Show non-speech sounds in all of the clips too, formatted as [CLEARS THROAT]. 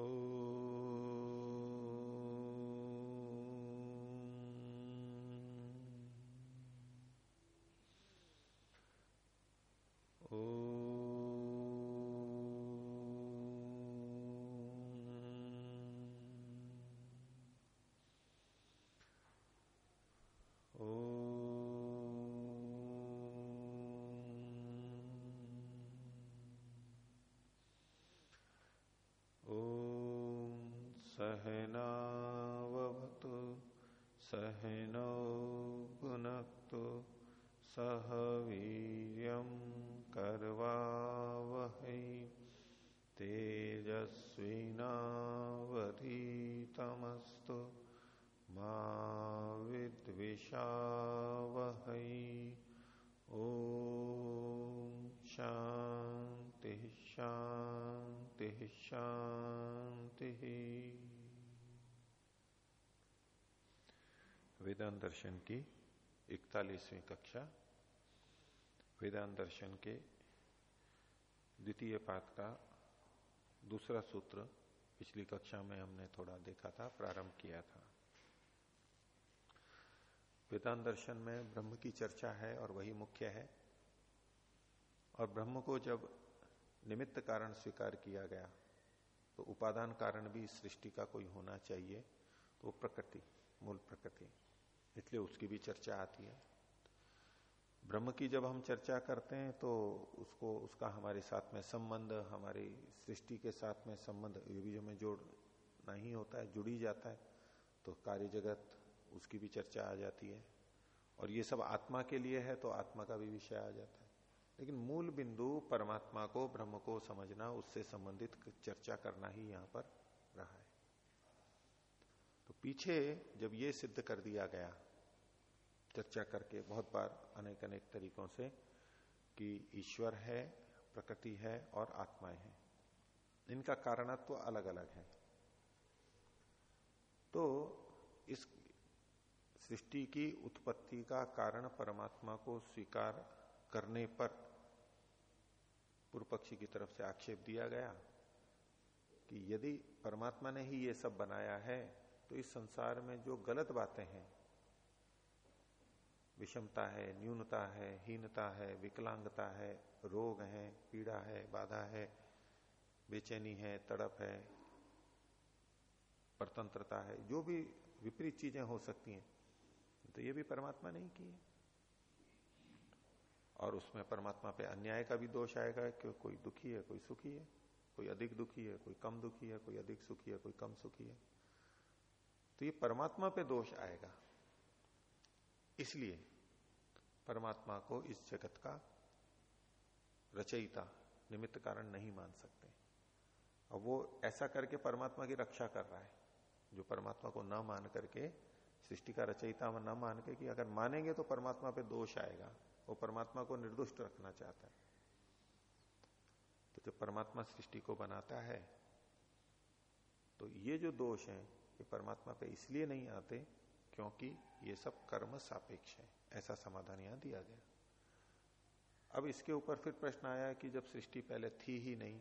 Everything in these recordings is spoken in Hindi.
Oh. सह वीर्यं कर्वावहै तेजस्विनावधीतमस्तु मा विद्विषावहै। ओ शांति शांति शांति वेदांत दर्शन की इकतालीसवीं कक्षा वेदांत दर्शन के द्वितीय पाठ का दूसरा सूत्र पिछली कक्षा में हमने थोड़ा देखा था, प्रारंभ किया था। वेदांत दर्शन में ब्रह्म की चर्चा है और वही मुख्य है। और ब्रह्म को जब निमित्त कारण स्वीकार किया गया तो उपादान कारण भी सृष्टि का कोई होना चाहिए तो प्रकृति, मूल प्रकृति। इसलिए उसकी भी चर्चा आती है। ब्रह्म की जब हम चर्चा करते हैं तो उसको, उसका हमारे साथ में संबंध, हमारी सृष्टि के साथ में संबंध, ये भी जो में जोड़ नहीं होता है, जुड़ी जाता है तो कार्य जगत उसकी भी चर्चा आ जाती है। और ये सब आत्मा के लिए है तो आत्मा का भी विषय आ जाता है। लेकिन मूल बिंदु परमात्मा को, ब्रह्म को समझना, उससे संबंधित चर्चा करना ही यहाँ पर रहा है। तो पीछे जब ये सिद्ध कर दिया गया चर्चा करके बहुत बार अनेक अनेक तरीकों से कि ईश्वर है, प्रकृति है और आत्माएँ हैं। इनका कारणत्व तो अलग अलग है। तो इस सृष्टि की उत्पत्ति का कारण परमात्मा को स्वीकार करने पर पूर्व पक्षी की तरफ़ से आक्षेप दिया गया कि यदि परमात्मा ने ही ये सब बनाया है तो इस संसार में जो गलत बातें हैं विषमता है, न्यूनता है, हीनता है, विकलांगता है, रोग है, पीड़ा है, बाधा है, बेचैनी है, तड़प है, परतंत्रता है, जो भी विपरीत चीज़ें हो सकती हैं तो ये भी परमात्मा नहीं की है। और उसमें परमात्मा पे अन्याय का भी दोष आएगा कि कोई दुखी है, कोई सुखी है, कोई अधिक दुखी है, कोई कम दुखी है, कोई अधिक सुखी है, कोई कम सुखी है तो ये परमात्मा पे दोष आएगा। इसलिए परमात्मा को इस जगत का रचयिता निमित्त कारण नहीं मान सकते। और वो ऐसा करके परमात्मा की रक्षा कर रहा है, जो परमात्मा को न मान करके, सृष्टि का रचयिता न मान के कि अगर मानेंगे तो परमात्मा पे दोष आएगा, वो परमात्मा को निर्दुष्ट रखना चाहता है। तो जब परमात्मा सृष्टि को बनाता है तो ये जो दोष है, ये परमात्मा पे इसलिए नहीं आते क्योंकि ये सब कर्म सापेक्ष है। ऐसा समाधान यहाँ दिया गया। अब इसके ऊपर फिर प्रश्न आया कि जब सृष्टि पहले थी ही नहीं,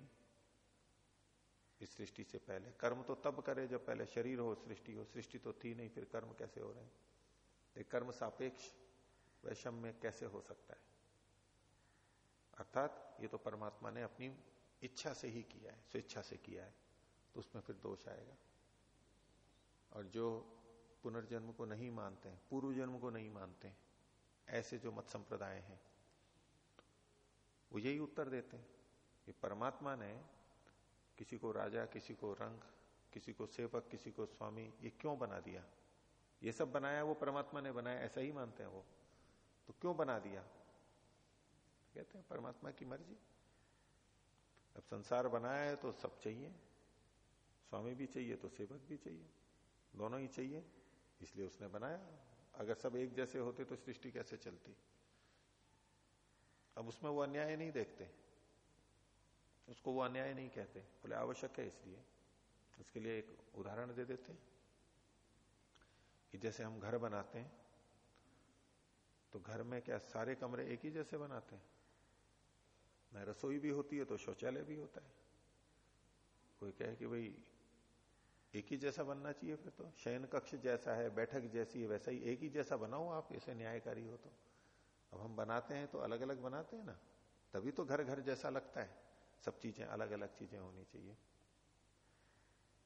इस सृष्टि से पहले, कर्म तो तब करे जब पहले शरीर हो, सृष्टि हो। सृष्टि तो थी नहीं, फिर कर्म कैसे हो रहे हैं? तो कर्म सापेक्ष वैषम में कैसे हो सकता है? अर्थात ये तो परमात्मा ने अपनी इच्छा से ही किया है, स्वेच्छा से किया है तो उसमें फिर दोष आएगा। और जो पुनर्जन्म को नहीं मानते पूर्व जन्म को नहीं मानते ऐसे जो मत संप्रदाय हैं। वो यही उत्तर देते हैं कि परमात्मा ने किसी को राजा, किसी को रंग, किसी को सेवक, किसी को स्वामी, ये क्यों बना दिया? ये सब बनाया वो परमात्मा ने बनाया, ऐसा ही मानते हैं वो। तो क्यों बना दिया? कहते हैं, परमात्मा की मर्ज़ी। अब संसार बनाया है तो सब चाहिए। स्वामी भी चाहिए तो सेवक भी चाहिए। दोनों ही चाहिए। इसलिए उसने बनाया। अगर सब एक जैसे होते तो सृष्टि कैसे चलती? अब उसमें वो अन्याय नहीं देखते। उसको वो अन्याय नहीं कहते। बोले, आवश्यक है इसलिए। उसके लिए एक उदाहरण दे देते कि जैसे हम घर बनाते हैं तो घर में क्या सारे कमरे एक ही जैसे बनाते हैं? न रसोई भी होती है तो शौचालय भी होता है। कोई कहे कि भाई एक ही जैसा बनना चाहिए फिर तो। शयन कक्ष जैसा है, बैठक जैसी है, वैसा ही एक ही जैसा बनाओ आप, ऐसे न्यायकारी हो तो। अब हम बनाते हैं तो अलग अलग बनाते हैं ना। तभी तो घर घर जैसा लगता है। सब चीज़ें अलग अलग चीज़ें होनी चाहिए।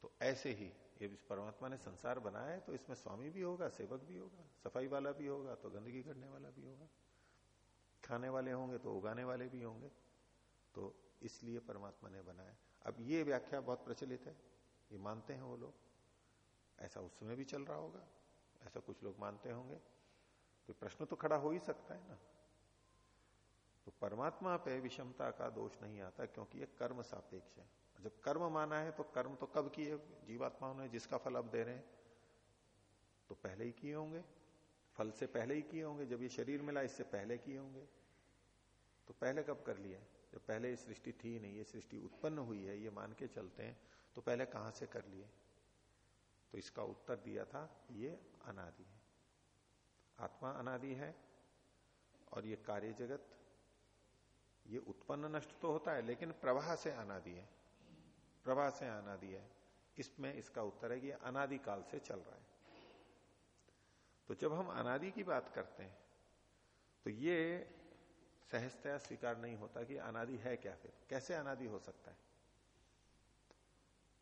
तो ऐसे ही, ये परमात्मा ने संसार बनाया है तो इसमें स्वामी भी होगा, सेवक भी होगा, सफ़ाई वाला भी होगा तो गंदगी करने वाला भी होगा। खाने वाले होंगे तो उगाने वाले भी होंगे। तो इसलिए परमात्मा ने बनाया। अब ये व्याख्या बहुत प्रचलित है। ये मानते हैं वो लोग। ऐसा उस समय भी चल रहा होगा, ऐसा कुछ लोग मानते होंगे। तो प्रश्न तो खड़ा हो ही सकता है ना। तो परमात्मा पे विषमता का दोष नहीं आता, क्योंकि ये कर्म सापेक्ष है। जब कर्म माना है तो कर्म तो कब किए जीवात्माओं ने, जिसका फल अब दे रहे हैं? तो पहले ही किए होंगे। फल से पहले ही किए होंगे। जब ये शरीर मिला, इससे पहले किए होंगे। तो पहले कब कर लिया? जब पहले ये सृष्टि थी नहीं, ये सृष्टि उत्पन्न हुई है, ये मान के चलते हैं। तो पहले कहाँ से कर लिए? तो इसका उत्तर दिया था, ये अनादि है। आत्मा अनादि है, और ये कार्य जगत, ये उत्पन्न नष्ट तो होता है, लेकिन प्रवाह से अनादि है। प्रवाह से अनादि है। इसमें इसका उत्तर है कि अनादि काल से चल रहा है। तो जब हम अनादि की बात करते हैं तो ये सहजतया स्वीकार नहीं होता कि अनादि है क्या फिर? कैसे अनादि हो सकता है?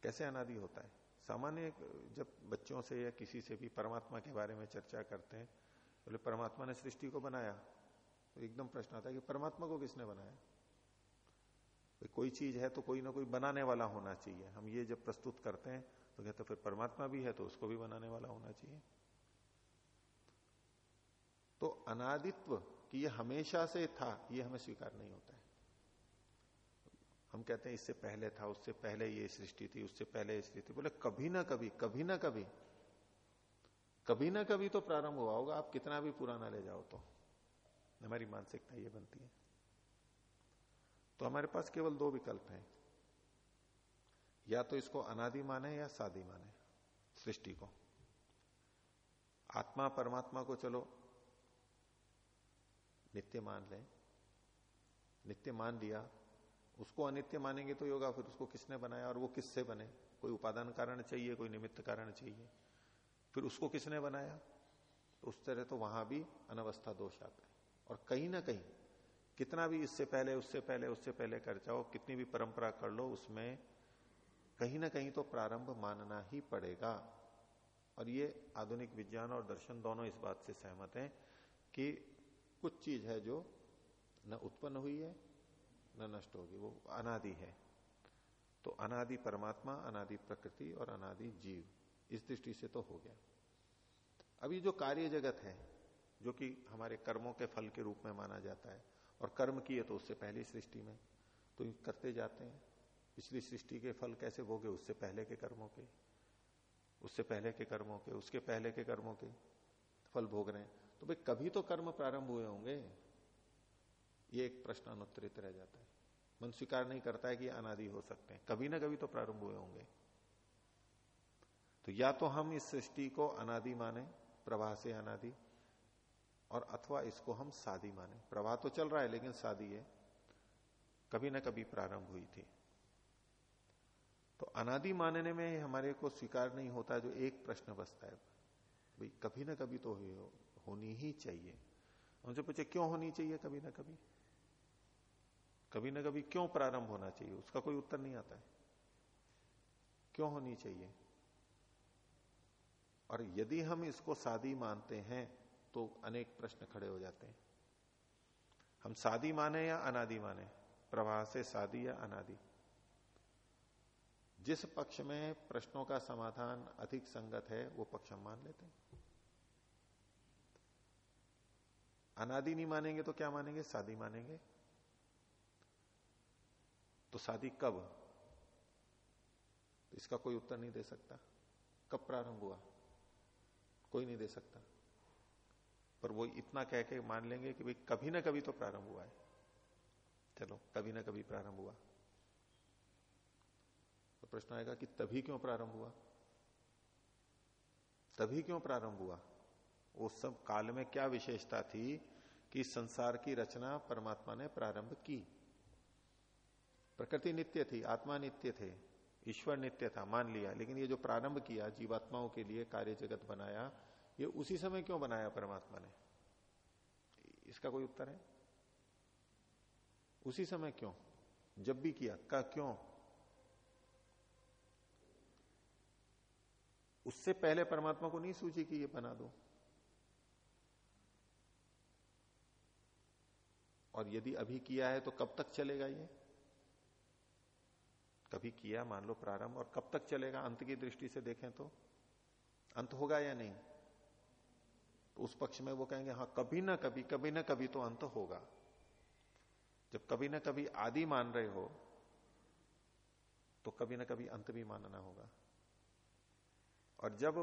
कैसे अनादि होता है? सामान्य जब बच्चों से या किसी से भी परमात्मा के बारे में चर्चा करते हैं, बोले तो परमात्मा ने सृष्टि को बनाया। तो एकदम प्रश्न आता है कि परमात्मा को किसने बनाया? तो कोई चीज़ है तो कोई ना कोई बनाने वाला होना चाहिए। हम ये जब प्रस्तुत करते हैं तो कहते फिर परमात्मा भी है तो उसको भी बनाने वाला होना चाहिए। तो अनादित्व, कि ये हमेशा से था, ये हमें स्वीकार नहीं होता है। हम कहते हैं, इससे पहले था, उससे पहले ये सृष्टि थी, उससे पहले ये सृष्टि बोले, कभी ना कभी कभी ना कभी कभी ना कभी तो प्रारंभ हुआ होगा, आप कितना भी पुराना ले जाओ तो। हमारी मानसिकता ये बनती है। तो हमारे पास केवल दो विकल्प हैं। या तो इसको अनादि माने या सादी माने, सृष्टि को। आत्मा, परमात्मा को चलो, नित्य मान लें, नित्य मान लिया उसको अनित्य मानेंगे तो योगा फिर उसको किसने बनाया और वो किससे बने? कोई उपादान कारण चाहिए, कोई निमित्त कारण चाहिए। फिर उसको किसने बनाया? तो उस तरह तो वहाँ भी अनवस्था दोष आता है। और कहीं ना कहीं, कितना भी इससे पहले, उससे पहले उससे पहले कर जाओ, कितनी भी परंपरा कर लो, उसमें कहीं ना कहीं तो प्रारंभ मानना ही पड़ेगा। और ये आधुनिक विज्ञान और दर्शन दोनों इस बात से सहमत हैं कि कुछ चीज़ है जो न उत्पन्न हुई है न नष्ट होगी, वो अनादि है। तो अनादि परमात्मा, अनादि प्रकृति और अनादि जीव, इस दृष्टि से तो हो गया। अभी जो कार्य जगत है, जो कि हमारे कर्मों के फल के रूप में माना जाता है, और कर्म किए तो उससे पहली सृष्टि में तो करते जाते हैं। पिछली सृष्टि के फल कैसे भोगे? उससे पहले के कर्मों के। उससे पहले के कर्मों के, उसके पहले के कर्मों के फल भोग रहे हैं। तो भाई, कभी तो कर्म प्रारंभ हुए होंगे। ये एक प्रश्न अनुत्तरित रह जाता है। मन स्वीकार नहीं करता है कि अनादि हो सकते हैं। कभी ना कभी तो प्रारंभ हुए होंगे। तो या तो हम इस सृष्टि को अनादि माने, प्रवाह से अनादि, और अथवा इसको हम सादी माने। प्रवाह तो चल रहा है, लेकिन सादी है। कभी ना कभी प्रारंभ हुई थी। तो अनादि मानने में हमारे को स्वीकार नहीं होता जो एक प्रश्न बसता है। भाई, कभी ना कभी तो होनी ही चाहिए। उनसे पूछे, क्यों होनी चाहिए? कभी ना कभी। कभी ना कभी क्यों प्रारंभ होना चाहिए? उसका कोई उत्तर नहीं आता है। क्यों होनी चाहिए? और यदि हम इसको सादी मानते हैं तो अनेक प्रश्न खड़े हो जाते हैं। हम सादी माने या अनादि माने? प्रवाह से सादी या अनादि? जिस पक्ष में प्रश्नों का समाधान अधिक संगत है, वो पक्ष हम मान लेते हैं। अनादि नहीं मानेंगे तो क्या मानेंगे? सादी मानेंगे। तो शादी कब? तो इसका कोई उत्तर नहीं दे सकता। कब प्रारंभ हुआ? कोई नहीं दे सकता। पर वो इतना कह के मान लेंगे कि भाई कभी ना कभी तो प्रारंभ हुआ है। चलो, कभी ना कभी प्रारंभ हुआ। तो प्रश्न आएगा कि तभी क्यों प्रारंभ हुआ? तभी क्यों प्रारंभ हुआ? उस सब काल में क्या विशेषता थी कि संसार की रचना परमात्मा ने प्रारंभ की? प्रकृति नित्य थी, आत्मा नित्य थे, ईश्वर नित्य था, मान लिया। लेकिन ये जो प्रारंभ किया, जीवात्माओं के लिए कार्य जगत बनाया, ये उसी समय क्यों बनाया परमात्मा ने? इसका कोई उत्तर है? उसी समय क्यों? जब भी किया, का क्यों? उससे पहले परमात्मा को नहीं सूझी कि ये बना दो। और यदि अभी किया है तो कब तक चलेगा ये? कभी किया, मान लो प्रारंभ, और कब तक चलेगा, अंत की दृष्टि से देखें तो? अंत होगा या नहीं? तो उस पक्ष में वो कहेंगे हाँ कभी ना कभी कभी ना कभी तो अंत होगा। जब कभी ना कभी आदि मान रहे हो तो कभी ना कभी अंत भी मानना होगा। और जब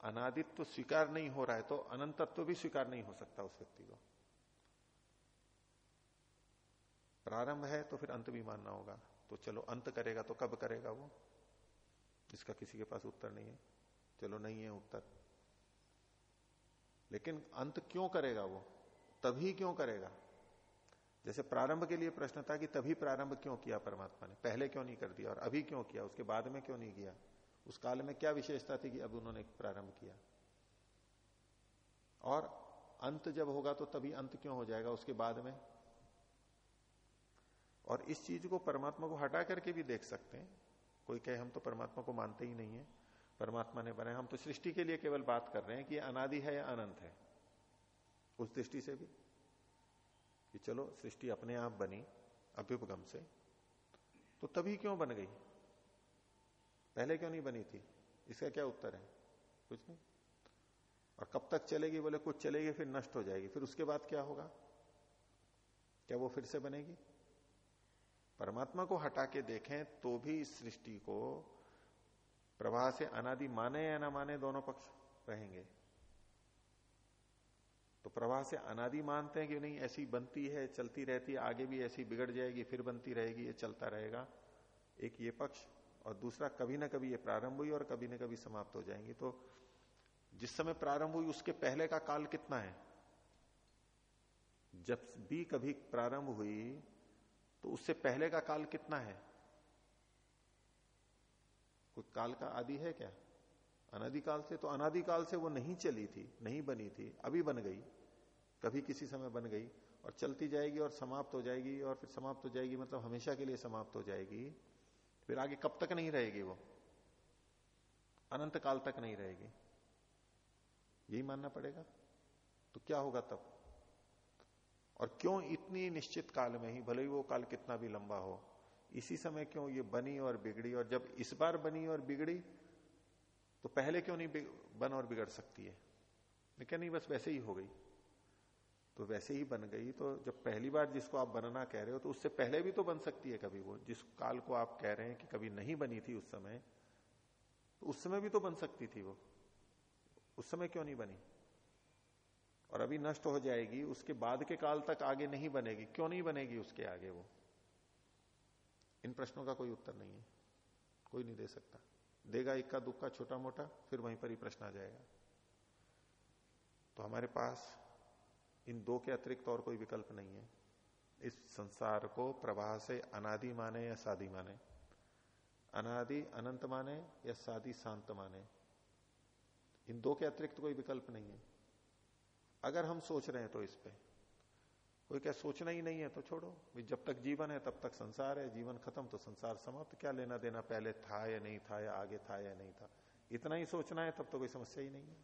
अनादित्व स्वीकार नहीं हो रहा है तो अनंतत्व भी स्वीकार नहीं हो सकता उस व्यक्ति को। प्रारंभ है तो फिर अंत भी मानना होगा। तो चलो अंत करेगा तो कब करेगा वो? इसका किसी के पास उत्तर नहीं है। चलो नहीं है उत्तर। लेकिन अंत क्यों करेगा वो? तभी क्यों करेगा? जैसे प्रारंभ के लिए प्रश्न था कि तभी प्रारंभ क्यों किया परमात्मा ने? पहले क्यों नहीं कर दिया और अभी क्यों किया? उसके बाद में क्यों नहीं किया? उस काल में क्या विशेषता थी कि अब उन्होंने प्रारंभ किया? और अंत जब होगा तो तभी अंत क्यों हो जाएगा? उसके बाद में? और इस चीज़ को परमात्मा को हटा करके भी देख सकते हैं। कोई कहे, हम तो परमात्मा को मानते ही नहीं है। परमात्मा ने बनाया। हम तो सृष्टि के लिए केवल बात कर रहे हैं कि अनादि है या अनंत है। उस दृष्टि से भी। कि चलो, सृष्टि अपने आप बनी अभ्युपगम से। तो तभी क्यों बन गई? पहले क्यों नहीं बनी थी? इसका क्या उत्तर है? कुछ नहीं। और कब तक चलेगी? बोले, कुछ चलेगी, फिर नष्ट हो जाएगी। फिर उसके बाद क्या होगा? क्या वो फिर से बनेगी? परमात्मा को हटा के देखें तो भी इस सृष्टि को प्रवाह से अनादि माने या ना माने दोनों पक्ष रहेंगे। तो प्रवाह से अनादि मानते हैं कि नहीं, ऐसी बनती है, चलती रहती है, आगे भी ऐसी बिगड़ जाएगी, फिर बनती रहेगी, ये चलता रहेगा। एक ये पक्ष और दूसरा कभी ना कभी ये प्रारंभ हुई और कभी ना कभी समाप्त हो जाएँगी। तो जिस समय प्रारंभ हुई, उसके पहले का काल कितना है? जब भी कभी प्रारंभ हुई तो उससे पहले का काल कितना है? कोई काल का आदि है क्या? अनादिकाल से तो अनादिकाल से वो नहीं चली थी, नहीं बनी थी, अभी बन गई। कभी किसी समय बन गई और चलती जाएगी और समाप्त हो जाएगी और फिर समाप्त हो जाएगी मतलब हमेशा के लिए समाप्त हो जाएगी। फिर आगे कब तक नहीं रहेगी वो? अनंत काल तक नहीं रहेगी। यही मानना पड़ेगा। तो क्या होगा तब? और क्यों इतनी निश्चित काल में ही, भले ही वो काल कितना भी लंबा हो, इसी समय क्यों ये बनी और बिगड़ी? और जब इस बार बनी और बिगड़ी तो पहले क्यों नहीं बन और बिगड़ सकती है? लेकिन नहीं, बस वैसे ही हो गई। तो वैसे ही बन गई तो जब पहली बार जिसको आप बनना कह रहे हो तो उससे पहले भी तो बन सकती है कभी वो। जिस काल को आप कह रहे हैं कि कभी नहीं बनी थी उस समय तो उस समय भी तो बन सकती थी वो। उस समय क्यों नहीं बनी? और अभी नष्ट हो जाएगी, उसके बाद के काल तक आगे नहीं बनेगी। क्यों नहीं बनेगी उसके आगे वो? इन प्रश्नों का कोई उत्तर नहीं है। कोई नहीं दे सकता। देगा इक्का दुक्का छोटा मोटा फिर वहीं पर ही प्रश्न आ जाएगा। तो हमारे पास इन दो के अतिरिक्त और कोई विकल्प नहीं है। इस संसार को प्रवाह से अनादि माने या सादी माने? अनादि अनंत माने या सादी शांत माने? इन दो के अतिरिक्त कोई विकल्प नहीं है। अगर हम सोच रहे हैं तो इस पे। कोई क्या सोचना ही नहीं है तो छोड़ो। जब तक जीवन है, तब तक संसार है, जीवन खत्म तो संसार समाप्त। क्या लेना देना पहले था या नहीं था, या आगे था या नहीं था? इतना ही सोचना है, तब तो कोई समस्या ही नहीं है।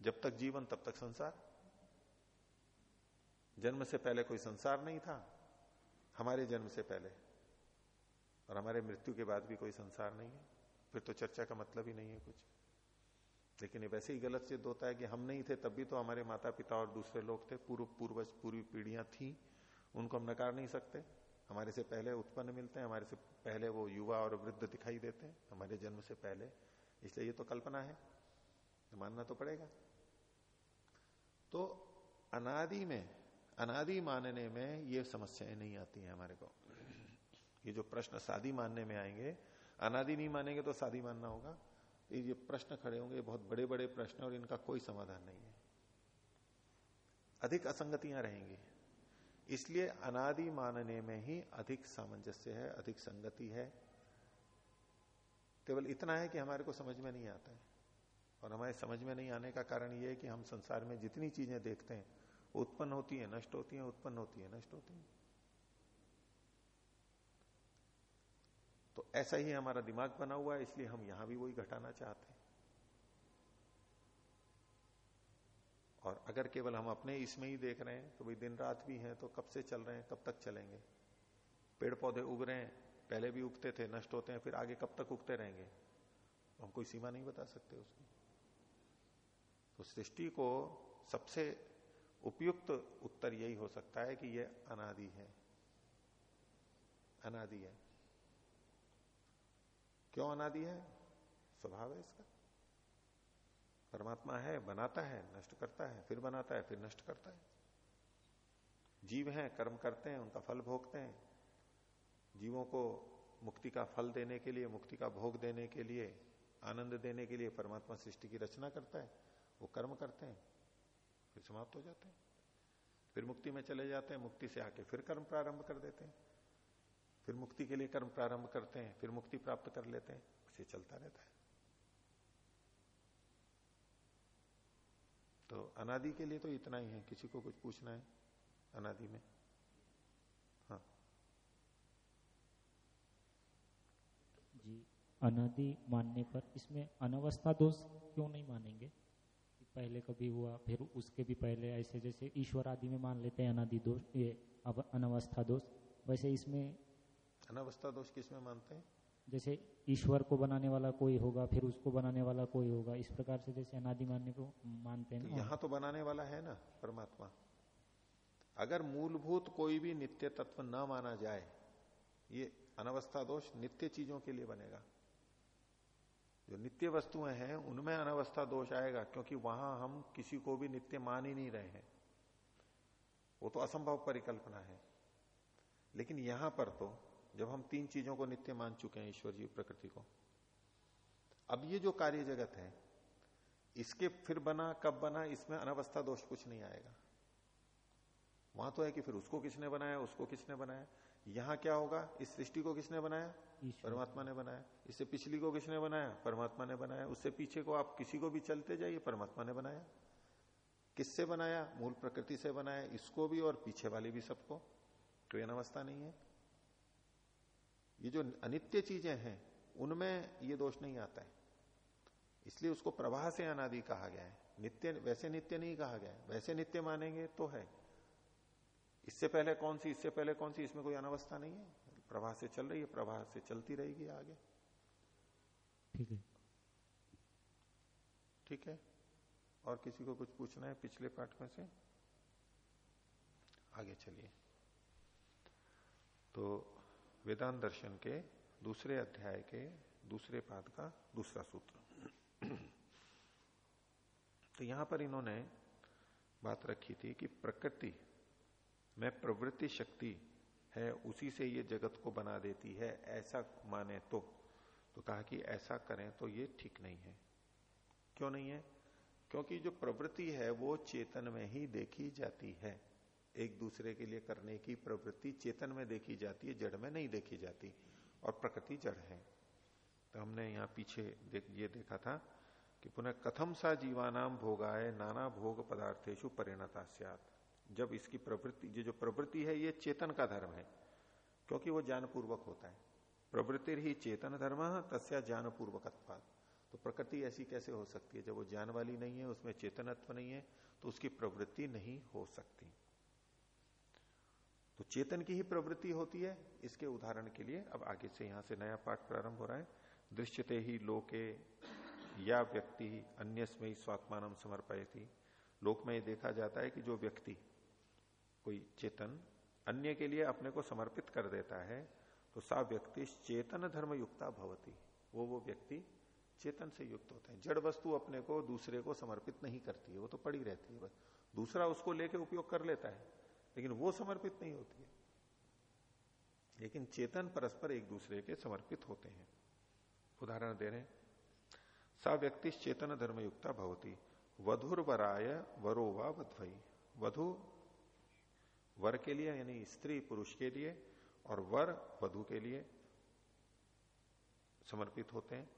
जब तक जीवन, तब तक संसार। जन्म से पहले कोई संसार नहीं था, हमारे जन्म से पहले। और हमारे मृत्यु के बाद भी कोई संसार नहीं है। फिर तो चर्चा का मतलब ही नहीं है कुछ। लेकिन वैसे ही गलत सिद्ध होता है कि हम नहीं थे, तब भी तो हमारे माता पिता और दूसरे लोग थे, पूर्व, पूर्वज पूर्वी पीढ़ियाँ थी, उनको हम नकार नहीं सकते। हमारे से पहले उत्पन्न मिलते हैं, हमारे से पहले वो युवा और वृद्ध दिखाई देते हैं, हमारे जन्म से पहले। इसलिए ये तो कल्पना है तो मानना तो पड़ेगा। तो अनादि में, अनादि मानने में ये समस्याएँ नहीं आती हैं हमारे को। ये जो प्रश्न शादी मानने में आएँगे, अनादि नहीं मानेंगे तो शादी मानना होगा। ये प्रश्न खड़े होंगे बहुत बड़े बड़े प्रश्न और इनका कोई समाधान नहीं है। अधिक असंगतियाँ रहेंगी। इसलिए अनादि मानने में ही अधिक सामंजस्य है, अधिक संगति है। केवल इतना है कि हमारे को समझ में नहीं आता है। और हमारे समझ में नहीं आने का कारण यह है कि हम संसार में जितनी चीज़ें देखते हैं उत्पन्न होती है, नष्ट होती है, उत्पन्न होती है, नष्ट होती है। ऐसा ही हमारा दिमाग बना हुआ है, इसलिए हम यहाँ भी वही घटाना चाहते हैं। और अगर केवल हम अपने इसमें ही देख रहे हैं तो भाई दिन रात भी हैं तो कब से चल रहे हैं, कब तक चलेंगे? पेड़ पौधे उग रहे हैं, पहले भी उगते थे, नष्ट होते हैं, फिर आगे कब तक उगते रहेंगे? हम कोई सीमा नहीं बता सकते उसकी। तो सृष्टि को सबसे उपयुक्त उत्तर यही हो सकता है कि यह अनादि है। अनादि है। क्यों अनादि है? स्वभाव है इसका। परमात्मा है, बनाता है, नष्ट करता है, फिर बनाता है, फिर नष्ट करता है। जीव हैं, कर्म करते हैं, उनका फल भोगते हैं। जीवों को मुक्ति का फल देने के लिए, मुक्ति का भोग देने के लिए, आनंद देने के लिए परमात्मा सृष्टि की रचना करता है। वो कर्म करते हैं, फिर समाप्त हो जाते हैं। फिर मुक्ति में चले जाते हैं, मुक्ति से आके फिर कर्म प्रारंभ कर देते हैं। फिर मुक्ति के लिए कर्म प्रारंभ करते हैं, फिर मुक्ति प्राप्त कर लेते हैं उसे चलता रहता है। तो अनादि के लिए तो इतना ही है, किसी को कुछ पूछना है अनादि में? हाँ। जी, अनादि मानने पर इसमें अनवस्था दोष क्यों नहीं मानेंगे? पहले कभी हुआ, फिर उसके भी पहले ऐसे जैसे ईश्वर आदि में मान लेते हैं अनादि दोष, ये अनवस्था दोष। वैसे इसमें अनवस्था दोष किसमें मानते हैं? जैसे ईश्वर को बनाने वाला कोई होगा फिर उसको बनाने वाला कोई होगा इस प्रकार से जैसे अनादि मानने को मानते हैं तो यहाँ तो बनाने वाला है ना परमात्मा। अगर मूलभूत कोई भी नित्य तत्व न माना जाए ये अनवस्था दोष नित्य चीज़ों के लिए बनेगा। जो नित्य वस्तुएँ हैं उनमें अनवस्था दोष आएगा क्योंकि वहाँ हम किसी को भी नित्य मान ही नहीं रहे हैं। वो तो असंभव परिकल्पना है। लेकिन यहाँ पर तो जब हम तीन चीज़ों को नित्य मान चुके हैं ईश्वर जी प्रकृति को। अब ये जो कार्य जगत है इसके फिर बना कब बना इसमें अनवस्था दोष कुछ नहीं आएगा। वहाँ तो है कि फिर उसको किसने बनाया उसको किसने बनाया? यहाँ क्या होगा? इस सृष्टि को किसने बनाया? परमात्मा ने बनाया। इससे पिछली को किसने बनाया? परमात्मा ने बनाया। उससे पीछे को आप किसी को भी चलते जाइए परमात्मा ने बनाया। किससे बनाया? मूल प्रकृति से बनाया। इसको भी और पीछे वाली भी सबको। कोई अनवस्था नहीं है। ये जो अनित्य चीज़ें हैं उनमें ये दोष नहीं आता है। इसलिए उसको प्रवाह से अनादि कहा गया है। नित्य वैसे नित्य नहीं कहा गया है। वैसे नित्य मानेंगे तो है। इससे पहले कौन सी इससे पहले कौन सी इसमें कोई अनावस्था नहीं है। प्रवाह से चल रही है प्रवाह से चलती रहेगी आगे। ठीक है। ठीक है? और किसी को कुछ पूछना है पिछले पाठ में से? आगे चलिए। तो वेदांत दर्शन के दूसरे अध्याय के दूसरे पाद का दूसरा सूत्र। [CLEARS THROAT] तो यहाँ पर इन्होंने बात रखी थी कि प्रकृति में प्रवृत्ति शक्ति है, उसी से ये जगत को बना देती है, ऐसा माने तो। तो कहा कि ऐसा करें तो ये ठीक नहीं है। क्यों नहीं है? क्योंकि जो प्रवृत्ति है वो चेतन में ही देखी जाती है। एक दूसरे के लिए करने की प्रवृत्ति चेतन में देखी जाती है, जड़ में नहीं देखी जाती, और प्रकृति जड़ है। तो हमने यहाँ पीछे देख, ये देखा था कि पुनः कथम सा जीवानाम भोगाए नाना भोग पदार्थेशु परिणता जब इसकी प्रवृत्ति, ये जो प्रवृत्ति है, ये चेतन का धर्म है, क्योंकि वो ज्ञानपूर्वक होता है। प्रवृत्ति ही चेतन धर्म, तस्या ज्ञान पूर्वक तो प्रकृति ऐसी कैसे हो सकती है? जब वो ज्ञान वाली नहीं है, उसमें चेतनत्व नहीं है तो उसकी प्रवृत्ति नहीं हो सकती। तो चेतन की ही प्रवृत्ति होती है। इसके उदाहरण के लिए अब आगे से यहाँ से नया पाठ प्रारंभ हो रहा है। दृश्यते ही लोके या व्यक्ति अन्य स्वात्मान समर्पयती। लोक में देखा जाता है कि जो व्यक्ति, कोई चेतन, अन्य के लिए अपने को समर्पित कर देता है तो सा व्यक्ति चेतन धर्म युक्ता भवती। वो वो व्यक्ति चेतन से युक्त होते हैं। जड़ वस्तु अपने को दूसरे को समर्पित नहीं करती है। वो तो पड़ी रहती है बस। दूसरा उसको लेके उपयोग कर लेता है। लेकिन वो समर्पित नहीं होती है। लेकिन चेतन परस्पर एक दूसरे के समर्पित होते हैं। उदाहरण दे रहे सा व्यक्ति चेतन धर्म युक्ता भवती, वधुर वराय वरो वधवई। वधु वर के लिए, यानी स्त्री पुरुष के लिए, और वर वधु के लिए समर्पित होते हैं।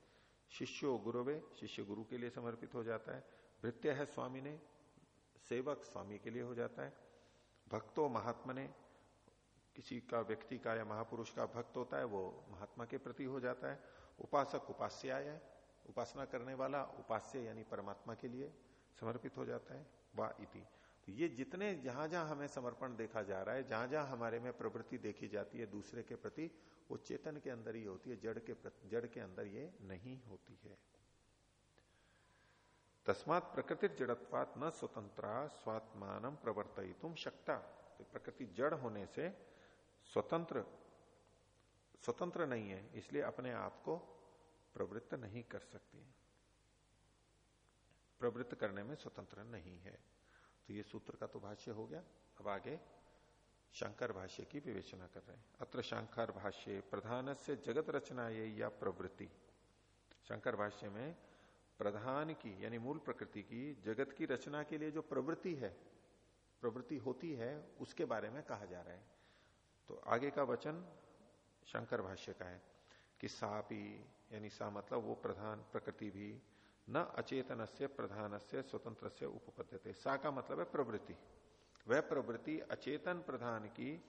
शिष्यो गुरुवे, शिष्य गुरु के लिए समर्पित हो जाता है। भृत्य है स्वामी ने, सेवक स्वामी के लिए हो जाता है। भक्तो महात्मा ने किसी का व्यक्ति का या महापुरुष का भक्त होता है, वो महात्मा के प्रति हो जाता है। उपासक उपास्य है, उपासना करने वाला उपास्य यानी परमात्मा के लिए समर्पित हो जाता है, वा इति। तो ये जितने जहाँ जहाँ हमें समर्पण देखा जा रहा है, जहाँ जहाँ हमारे में प्रवृत्ति देखी जाती है दूसरे के प्रति, वो चेतन के अंदर ही होती है, जड़ के जड़ के अंदर ये नहीं होती है। तस्मात प्रकृति जड़त्वात न स्वतंत्रा स्वात्मान प्रवर्तित तुम शक्ता। तो प्रकृति जड़ होने से स्वतंत्र स्वतंत्र नहीं है, इसलिए अपने आप को प्रवृत्त नहीं कर सकती प्रवृत्त करने में स्वतंत्र नहीं है। तो ये सूत्र का तो भाष्य हो गया। अब आगे शंकर भाष्य की विवेचना कर रहे हैं। अत्र शंकर भाष्य प्रधान से जगत रचना ये या प्रवृत्ति। शंकर भाष्य में प्रधान की, यानी मूल प्रकृति की, जगत की रचना के लिए जो प्रवृत्ति है, प्रवृत्ति होती है, उसके बारे में कहा जा रहा है। तो आगे का वचन शंकर भाष्य का है कि सापी, यानी सा मतलब वो प्रधान प्रकृति भी, न अचेतन से प्रधान से स्वतंत्र से उपपद्यते। सा का मतलब है प्रवृत्ति। वह प्रवृत्ति अचेतन प्रधान की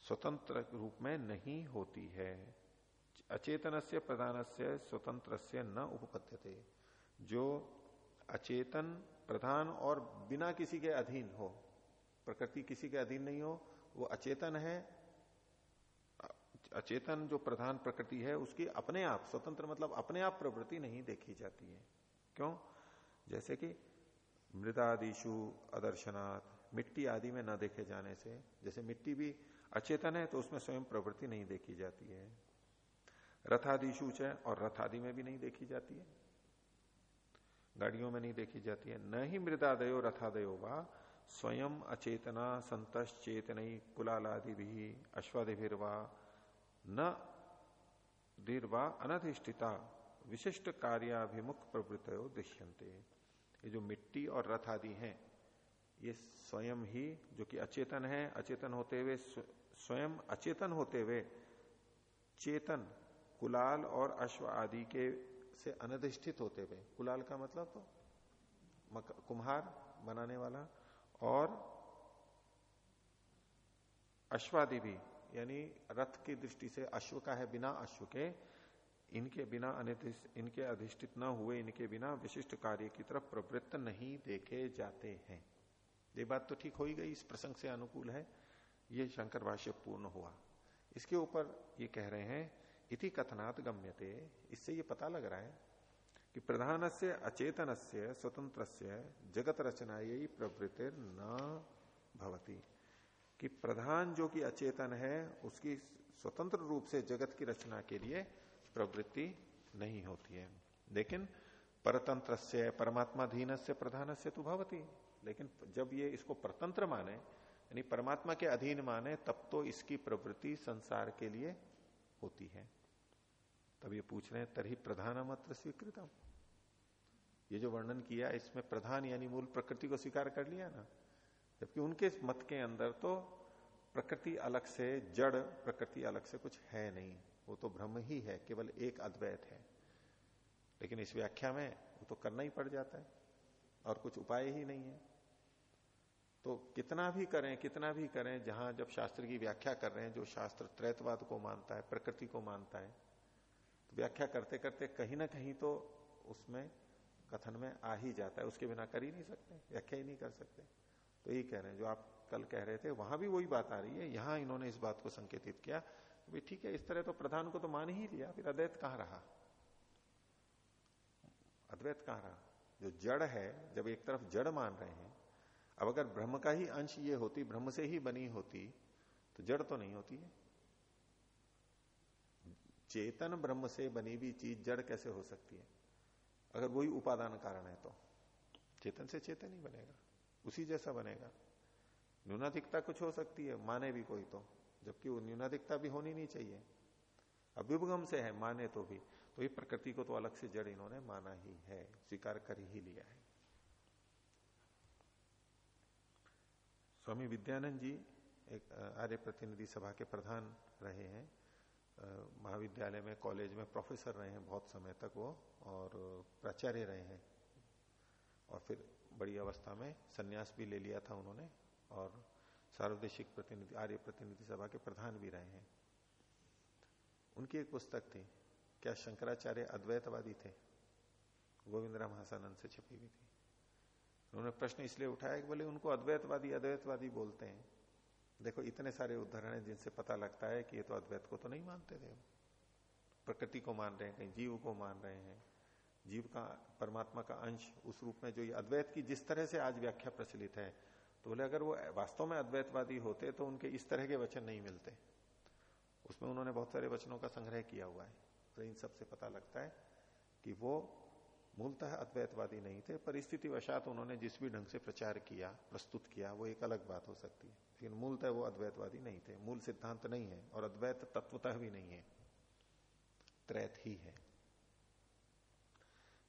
स्वतंत्र रूप में नहीं होती है। अचेतन से प्रधान से स्वतंत्र से न उपपद्यते। जो अचेतन प्रधान और बिना किसी के अधीन हो, प्रकृति किसी के अधीन नहीं हो, वो अचेतन है। अचेतन जो प्रधान प्रकृति है, उसकी अपने आप, स्वतंत्र मतलब अपने आप प्रवृत्ति नहीं देखी जाती है। क्यों? जैसे कि मृदादिशु अदर्शनाथ मिट्टी आदि में न देखे जाने से, जैसे मिट्टी भी अचेतन है तो उसमें स्वयं प्रवृत्ति नहीं देखी जाती है। रथादिशु है और रथ आदि में भी नहीं देखी जाती है। गाड़ियों में नहीं देखी जाती है। न ही मृदादयो रथादयो वा स्वयं अचेतना संत चेतन कुलालादि भी अश्वादिर्वा न दीर्वा अनधिष्ठिता विशिष्ट कार्याभिमुख प्रवृत्त दृश्यंते ये जो मिट्टी और रथ आदि हैं, ये स्वयं ही जो कि अचेतन है, अचेतन होते हुए स्वयं अचेतन होते हुए चेतन कुलाल और अश्व आदि के से अनधिष्ठित होते हुए। कुलाल का मतलब तो कुम्हार बनाने वाला और अश्वादि भी, यानी रथ की दृष्टि से अश्व का है बिना अश्व के, इनके बिना इनके अधिष्ठित न हुए, इनके बिना विशिष्ट कार्य की तरफ़ प्रवृत्त नहीं देखे जाते हैं। ये बात तो ठीक हो ही गई, इस प्रसंग से अनुकूल है। ये शंकर भाष्य पूर्ण हुआ। इसके ऊपर ये कह रहे हैं इति कथनात् गम्यते। इससे ये पता लग रहा है कि प्रधान से अचेतन से स्वतंत्र जगत रचना यही प्रवृत्ति न भवती। कि प्रधान जो कि अचेतन है, उसकी स्वतंत्र रूप से जगत की रचना के लिए प्रवृत्ति नहीं होती है। लेकिन परतंत्र से परमात्मा धीन से प्रधान से तो भवती। लेकिन जब ये इसको परतंत्र माने, यानी परमात्मा के अधीन माने, तब तो इसकी प्रवृत्ति संसार के लिए होती है। तब ये पूछ रहे हैं, तरही प्रधान मात्र स्वीकृतम? ये जो वर्णन किया, इसमें प्रधान यानी मूल प्रकृति को स्वीकार कर लिया ना? जबकि उनके मत के अंदर तो प्रकृति अलग से, जड़ प्रकृति अलग से कुछ है नहीं। वो तो ब्रह्म ही है, केवल एक अद्वैत है। लेकिन इस व्याख्या में वो तो करना ही पड़ जाता है, और कुछ उपाय ही नहीं है। तो कितना भी करें, कितना भी करें, जहाँ जब शास्त्र की व्याख्या कर रहे हैं, जो शास्त्र त्रैतवाद को मानता है, प्रकृति को मानता है तो व्याख्या करते करते कहीं ना कहीं तो उसमें कथन में आ ही जाता है। उसके बिना कर ही नहीं सकते, व्याख्या ही नहीं कर सकते। तो यही कह रहे हैं, जो आप कल कह रहे थे, वहाँ भी वही बात आ रही है। यहाँ इन्होंने इस बात को संकेतित किया भाई ठीक है, इस तरह तो प्रधान को तो मान ही लिया, फिर अद्वैत कहाँ रहा? अद्वैत कहाँ रहा? जो जड़ है, जब एक तरफ़ जड़ मान रहे हैं अब अगर ब्रह्म का ही अंश ये होती, ब्रह्म से ही बनी होती तो जड़ तो नहीं होती है। चेतन ब्रह्म से बनी हुई चीज़ जड़ कैसे हो सकती है? अगर वही उपादान कारण है तो। चेतन से चेतन ही बनेगा, उसी जैसा बनेगा। न्यूनाधिकता कुछ हो सकती है, माने भी कोई तो जबकि वो न्यूनाधिकता भी होनी नहीं चाहिए। अभ्युपगम से है, माने तो भी। तो ये प्रकृति को तो अलग से जड़ इन्होंने माना ही है, स्वीकार कर ही लिया है। स्वामी विद्यानंद जी एक आर्य प्रतिनिधि सभा के प्रधान रहे हैं। महाविद्यालय में, कॉलेज में प्रोफेसर रहे हैं बहुत समय तक वो, और प्राचार्य रहे हैं। और फिर बड़ी अवस्था में सन्यास भी ले लिया था उन्होंने, और सार्वदेशिक प्रतिनिधि, आर्य प्रतिनिधि सभा के प्रधान भी रहे हैं। उनकी एक पुस्तक थी, क्या शंकराचार्य अद्वैतवादी थे? गोविंद राम हसानंद से छपी हुई थी। उन्होंने प्रश्न इसलिए उठाया कि बोले, उनको अद्वैतवादी अद्वैतवादी बोलते हैं। देखो, इतने सारे उदाहरण हैं जिनसे पता लगता है कि ये तो अद्वैत को तो नहीं मानते थे। प्रकृति को मान रहे हैं, कहीं जीव को मान रहे हैं। जीव का, परमात्मा का अंश उस रूप में जो ये अद्वैत की जिस तरह से आज व्याख्या प्रचलित है तो बोले, अगर वो वास्तव में अद्वैतवादी होते तो उनके इस तरह के वचन नहीं मिलते। उसमें उन्होंने बहुत सारे वचनों का संग्रह किया हुआ है। तो इन सबसे पता लगता है कि वो मूलतः अद्वैतवादी नहीं थे परिस्थिति वशात उन्होंने जिस भी ढंग से प्रचार किया, प्रस्तुत किया, वो एक अलग बात हो सकती है। लेकिन मूलतः वो अद्वैतवादी नहीं थे, मूल सिद्धांत नहीं है, और अद्वैत तत्वतः भी नहीं है। त्रैत ही है।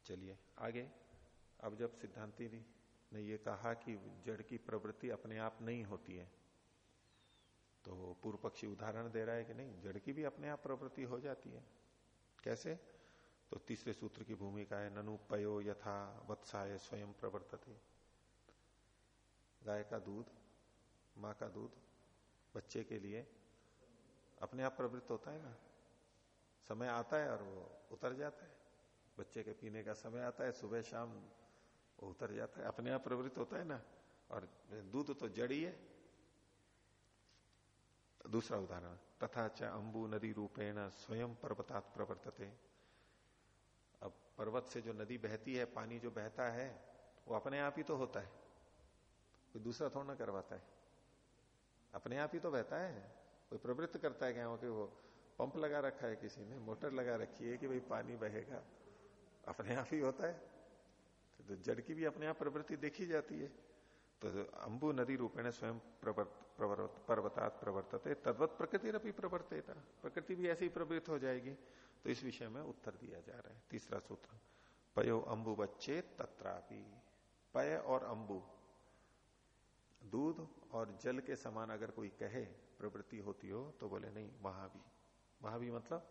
चलिए, आगे। अब जब सिद्धांति ने ये कहा कि जड़ की प्रवृत्ति अपने आप नहीं होती है तो पूर्व पक्षी उदाहरण दे रहा है कि नहीं, जड़ की भी अपने आप प्रवृत्ति हो जाती है। कैसे? तो तीसरे सूत्र की भूमिका है, ननु पयो यथा वत्साय स्वयं प्रवर्तते। गाय का दूध, माँ का दूध, बच्चे के लिए अपने आप प्रवृत्त होता है ना? समय आता है और वो उतर जाता है। बच्चे के पीने का समय आता है, सुबह शाम वो उतर जाता है, अपने आप प्रवृत्त होता है ना? और दूध तो जड़ी है। दूसरा उदाहरण, तथा च अंबु नदी रूपेण स्वयं पर्वतात प्रवर्तते। पर्वत से जो नदी बहती है, पानी जो बहता है, वो अपने आप ही तो होता है। कोई दूसरा थोड़ा ना करवाता है। अपने आप ही तो बहता है। कोई प्रवृत्त करता है क्या कि वो पंप लगा रखा है किसी ने, मोटर लगा रखी है कि भाई पानी बहेगा। अपने आप ही होता है। तो जड़ की भी अपने आप प्रवृत्ति देखी जाती है। तो अंबु नदी रूपेण स्वयं पर्वतात प्रवर्तते, तद्वत प्रकृति रपी प्रवर्तेता। प्रकृति भी ऐसी प्रवृत्त हो जाएगी। तो इस विषय में उत्तर दिया जा रहा है। तीसरा सूत्र, पयो अंबु बच्चे तत्रापि। पय और अंबु दूध और जल के समान अगर कोई कहे प्रवृत्ति होती हो तो बोले नहीं, वहाँ भी। वहाँ भी मतलब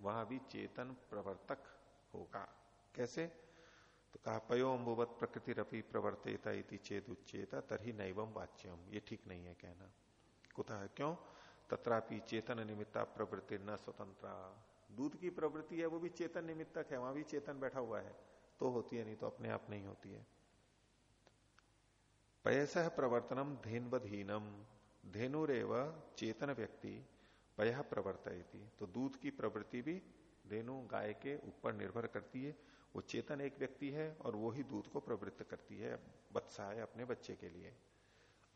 वहाँ भी चेतन प्रवर्तक होगा। कैसे? तो कहा पयो अम्बुवत प्रकृति रपी प्रवर्तेता इति चेत उच्चेता तरही नैवम वाच्यम। ये ठीक नहीं है कहना। कुतः क्यों? तत्रापि चेतन निमित्ता प्रवृत्ति न स्वतंत्र। दूध की प्रवृत्ति है, वो भी चेतन निमित्तक है, वहाँ भी चेतन बैठा हुआ है। तो होती है, नहीं तो अपने आप नहीं होती है। पयस प्रवर्तनम धेनवधीनम। धेनुरेव चेतन व्यक्ति पय प्रवर्तयती। तो दूध की प्रवृत्ति भी धेनु गाय के ऊपर निर्भर करती है। वो चेतन एक व्यक्ति है और वो ही दूध को प्रवृत्त करती है, बत्सा है अपने बच्चे के लिए।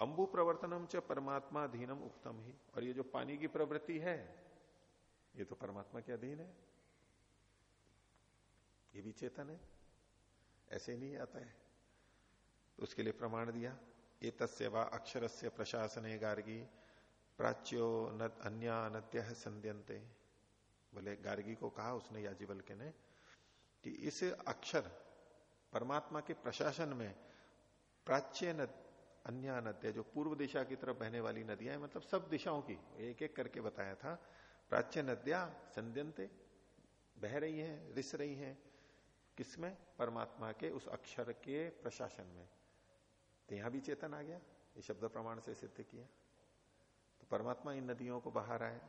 अंबु प्रवर्तनम च परमात्मा अधीनम उत्तम ही। और ये जो पानी की प्रवृत्ति है, ये तो परमात्मा के अधीन है। ये भी चेतन है। ऐसे नहीं आता है। तो उसके लिए प्रमाण दिया ये तस्य व अक्षर से प्रशासन गार्गी, प्राच्यो अन्य अनद्य संध्यंते बोले, गार्गी को कहा उसने याजीवल के ने कि इस अक्षर परमात्मा के प्रशासन में प्राच्य अन्य नद्य जो पूर्व दिशा की तरफ़ बहने वाली नदियाँ मतलब सब दिशाओं की एक एक करके बताया था, प्राच्य नद्या संध्यंते बह रही हैं, रिस रही हैं, किसमें? परमात्मा के उस अक्षर के प्रशासन में। तो यहाँ भी चेतन आ गया, ये शब्द प्रमाण से सिद्ध किया। तो परमात्मा इन नदियों को बहा रहा है,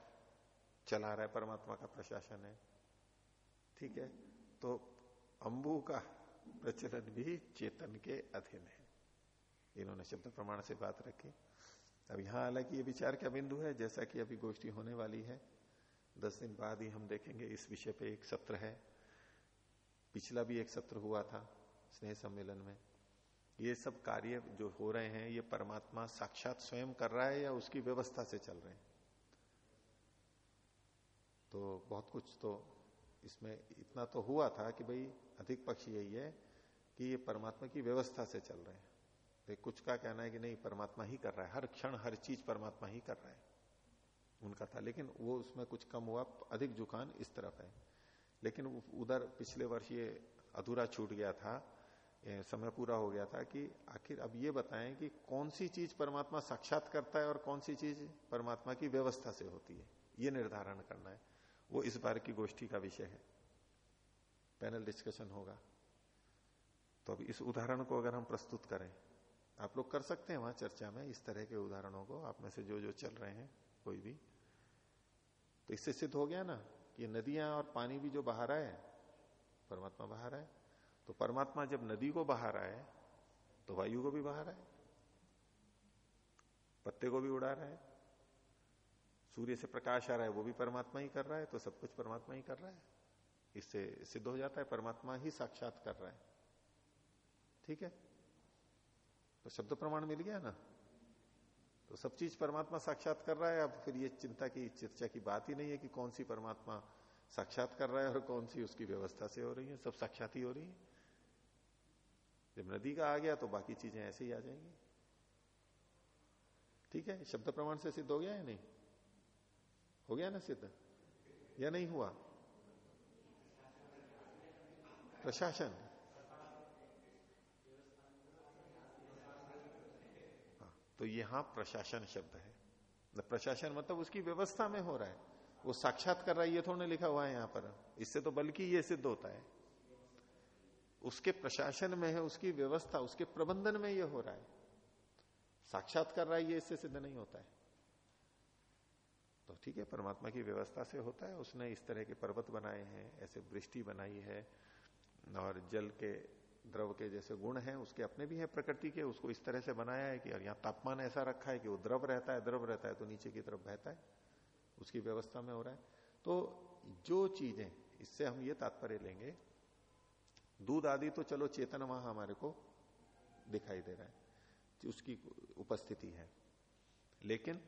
चला रहा है, परमात्मा का प्रशासन है। ठीक है? तो अंबु का प्रचलन भी चेतन के अधीन है। इन्होंने शब्द प्रमाण से बात रखी। अब यहाँ हालाँकि ये विचार का बिंदु है, जैसा कि अभी गोष्ठी होने वाली है। दस दिन बाद ही हम देखेंगे इस विषय पे एक सत्र है। पिछला भी एक सत्र हुआ था स्नेह सम्मेलन में। ये सब कार्य जो हो रहे हैं, ये परमात्मा साक्षात स्वयं कर रहा है या उसकी व्यवस्था से चल रहे हैं? तो बहुत कुछ तो इसमें इतना तो हुआ था कि भाई अधिक पक्ष यही है कि ये परमात्मा की व्यवस्था से चल रहे हैं। तो कुछ का कहना है कि नहीं, परमात्मा ही कर रहा है। हर क्षण, हर चीज़ परमात्मा ही कर रहा है, उनका था। लेकिन वो उसमें कुछ कम हुआ, अधिक जुकान इस तरफ़ है। लेकिन उधर पिछले वर्ष ये अधूरा छूट गया था समय पूरा हो गया था कि आखिर अब ये बताएँ कि कौन सी चीज़ परमात्मा साक्षात करता है और कौन सी चीज़ परमात्मा की व्यवस्था से होती है। ये निर्धारण करना है। वो इस बार की गोष्ठी का विषय है। पैनल डिस्कशन होगा। तो अब इस उदाहरण को अगर हम प्रस्तुत करें, आप लोग कर सकते हैं वहाँ चर्चा में इस तरह के उदाहरणों को। आप में से जो जो चल रहे हैं, कोई भी। तो इससे सिद्ध हो गया ना कि नदियाँ और पानी भी जो बाहर आए परमात्मा बाहर आए तो परमात्मा जब नदी को बाहर आए तो वायु को भी बाहर आए पत्ते को भी उड़ा रहे है। सूर्य से प्रकाश आ रहा है, वो भी परमात्मा ही कर रहा है तो सब कुछ परमात्मा ही कर रहा है। इससे, सिद्ध हो जाता है, परमात्मा ही साक्षात कर रहा है। ठीक है? तो शब्द प्रमाण मिल गया ना? तो सब चीज़ परमात्मा साक्षात कर रहा है, अब फिर ये चिंता की, चर्चा की बात ही नहीं है कि कौन सी परमात्मा साक्षात कर रहा है और कौन सी उसकी व्यवस्था से हो रही है, सब साक्षात ही हो रही है। जब नदी का आ गया तो बाकी चीज़ें ऐसे ही आ जाएँगी। ठीक है? शब्द प्रमाण से सिद्ध हो गया या नहीं? हो गया ना सिद्ध? या नहीं हुआ? प्रशासन। हाँ, तो यहाँ प्रशासन शब्द है। प्रशासन मतलब उसकी व्यवस्था में हो रहा है। वो साक्षात कर रहा है ये थोड़ा लिखा हुआ है यहाँ पर। इससे तो बल्कि ये सिद्ध होता है। उसके प्रशासन में है उसकी व्यवस्था उसके प्रबंधन में ये हो रहा है। साक्षात कर रहा है ये इससे सिद्ध नहीं होता है। तो ठीक है, परमात्मा की व्यवस्था से होता है। उसने इस तरह के पर्वत बनाए हैं, ऐसे वृष्टि बनाई है और जल के, द्रव के जैसे गुण हैं, उसके अपने भी हैं प्रकृति के। उसको इस तरह से बनाया है कि और यहाँ तापमान ऐसा रखा है कि वो द्रव रहता है, द्रव रहता है तो नीचे की तरफ़ बहता है। उसकी व्यवस्था में हो रहा है। तो जो चीज़ें, इससे हम ये तात्पर्य लेंगे, दूध आदि तो चलो चेतन वहाँ हमारे को दिखाई दे रहा है उसकी उपस्थिति है। लेकिन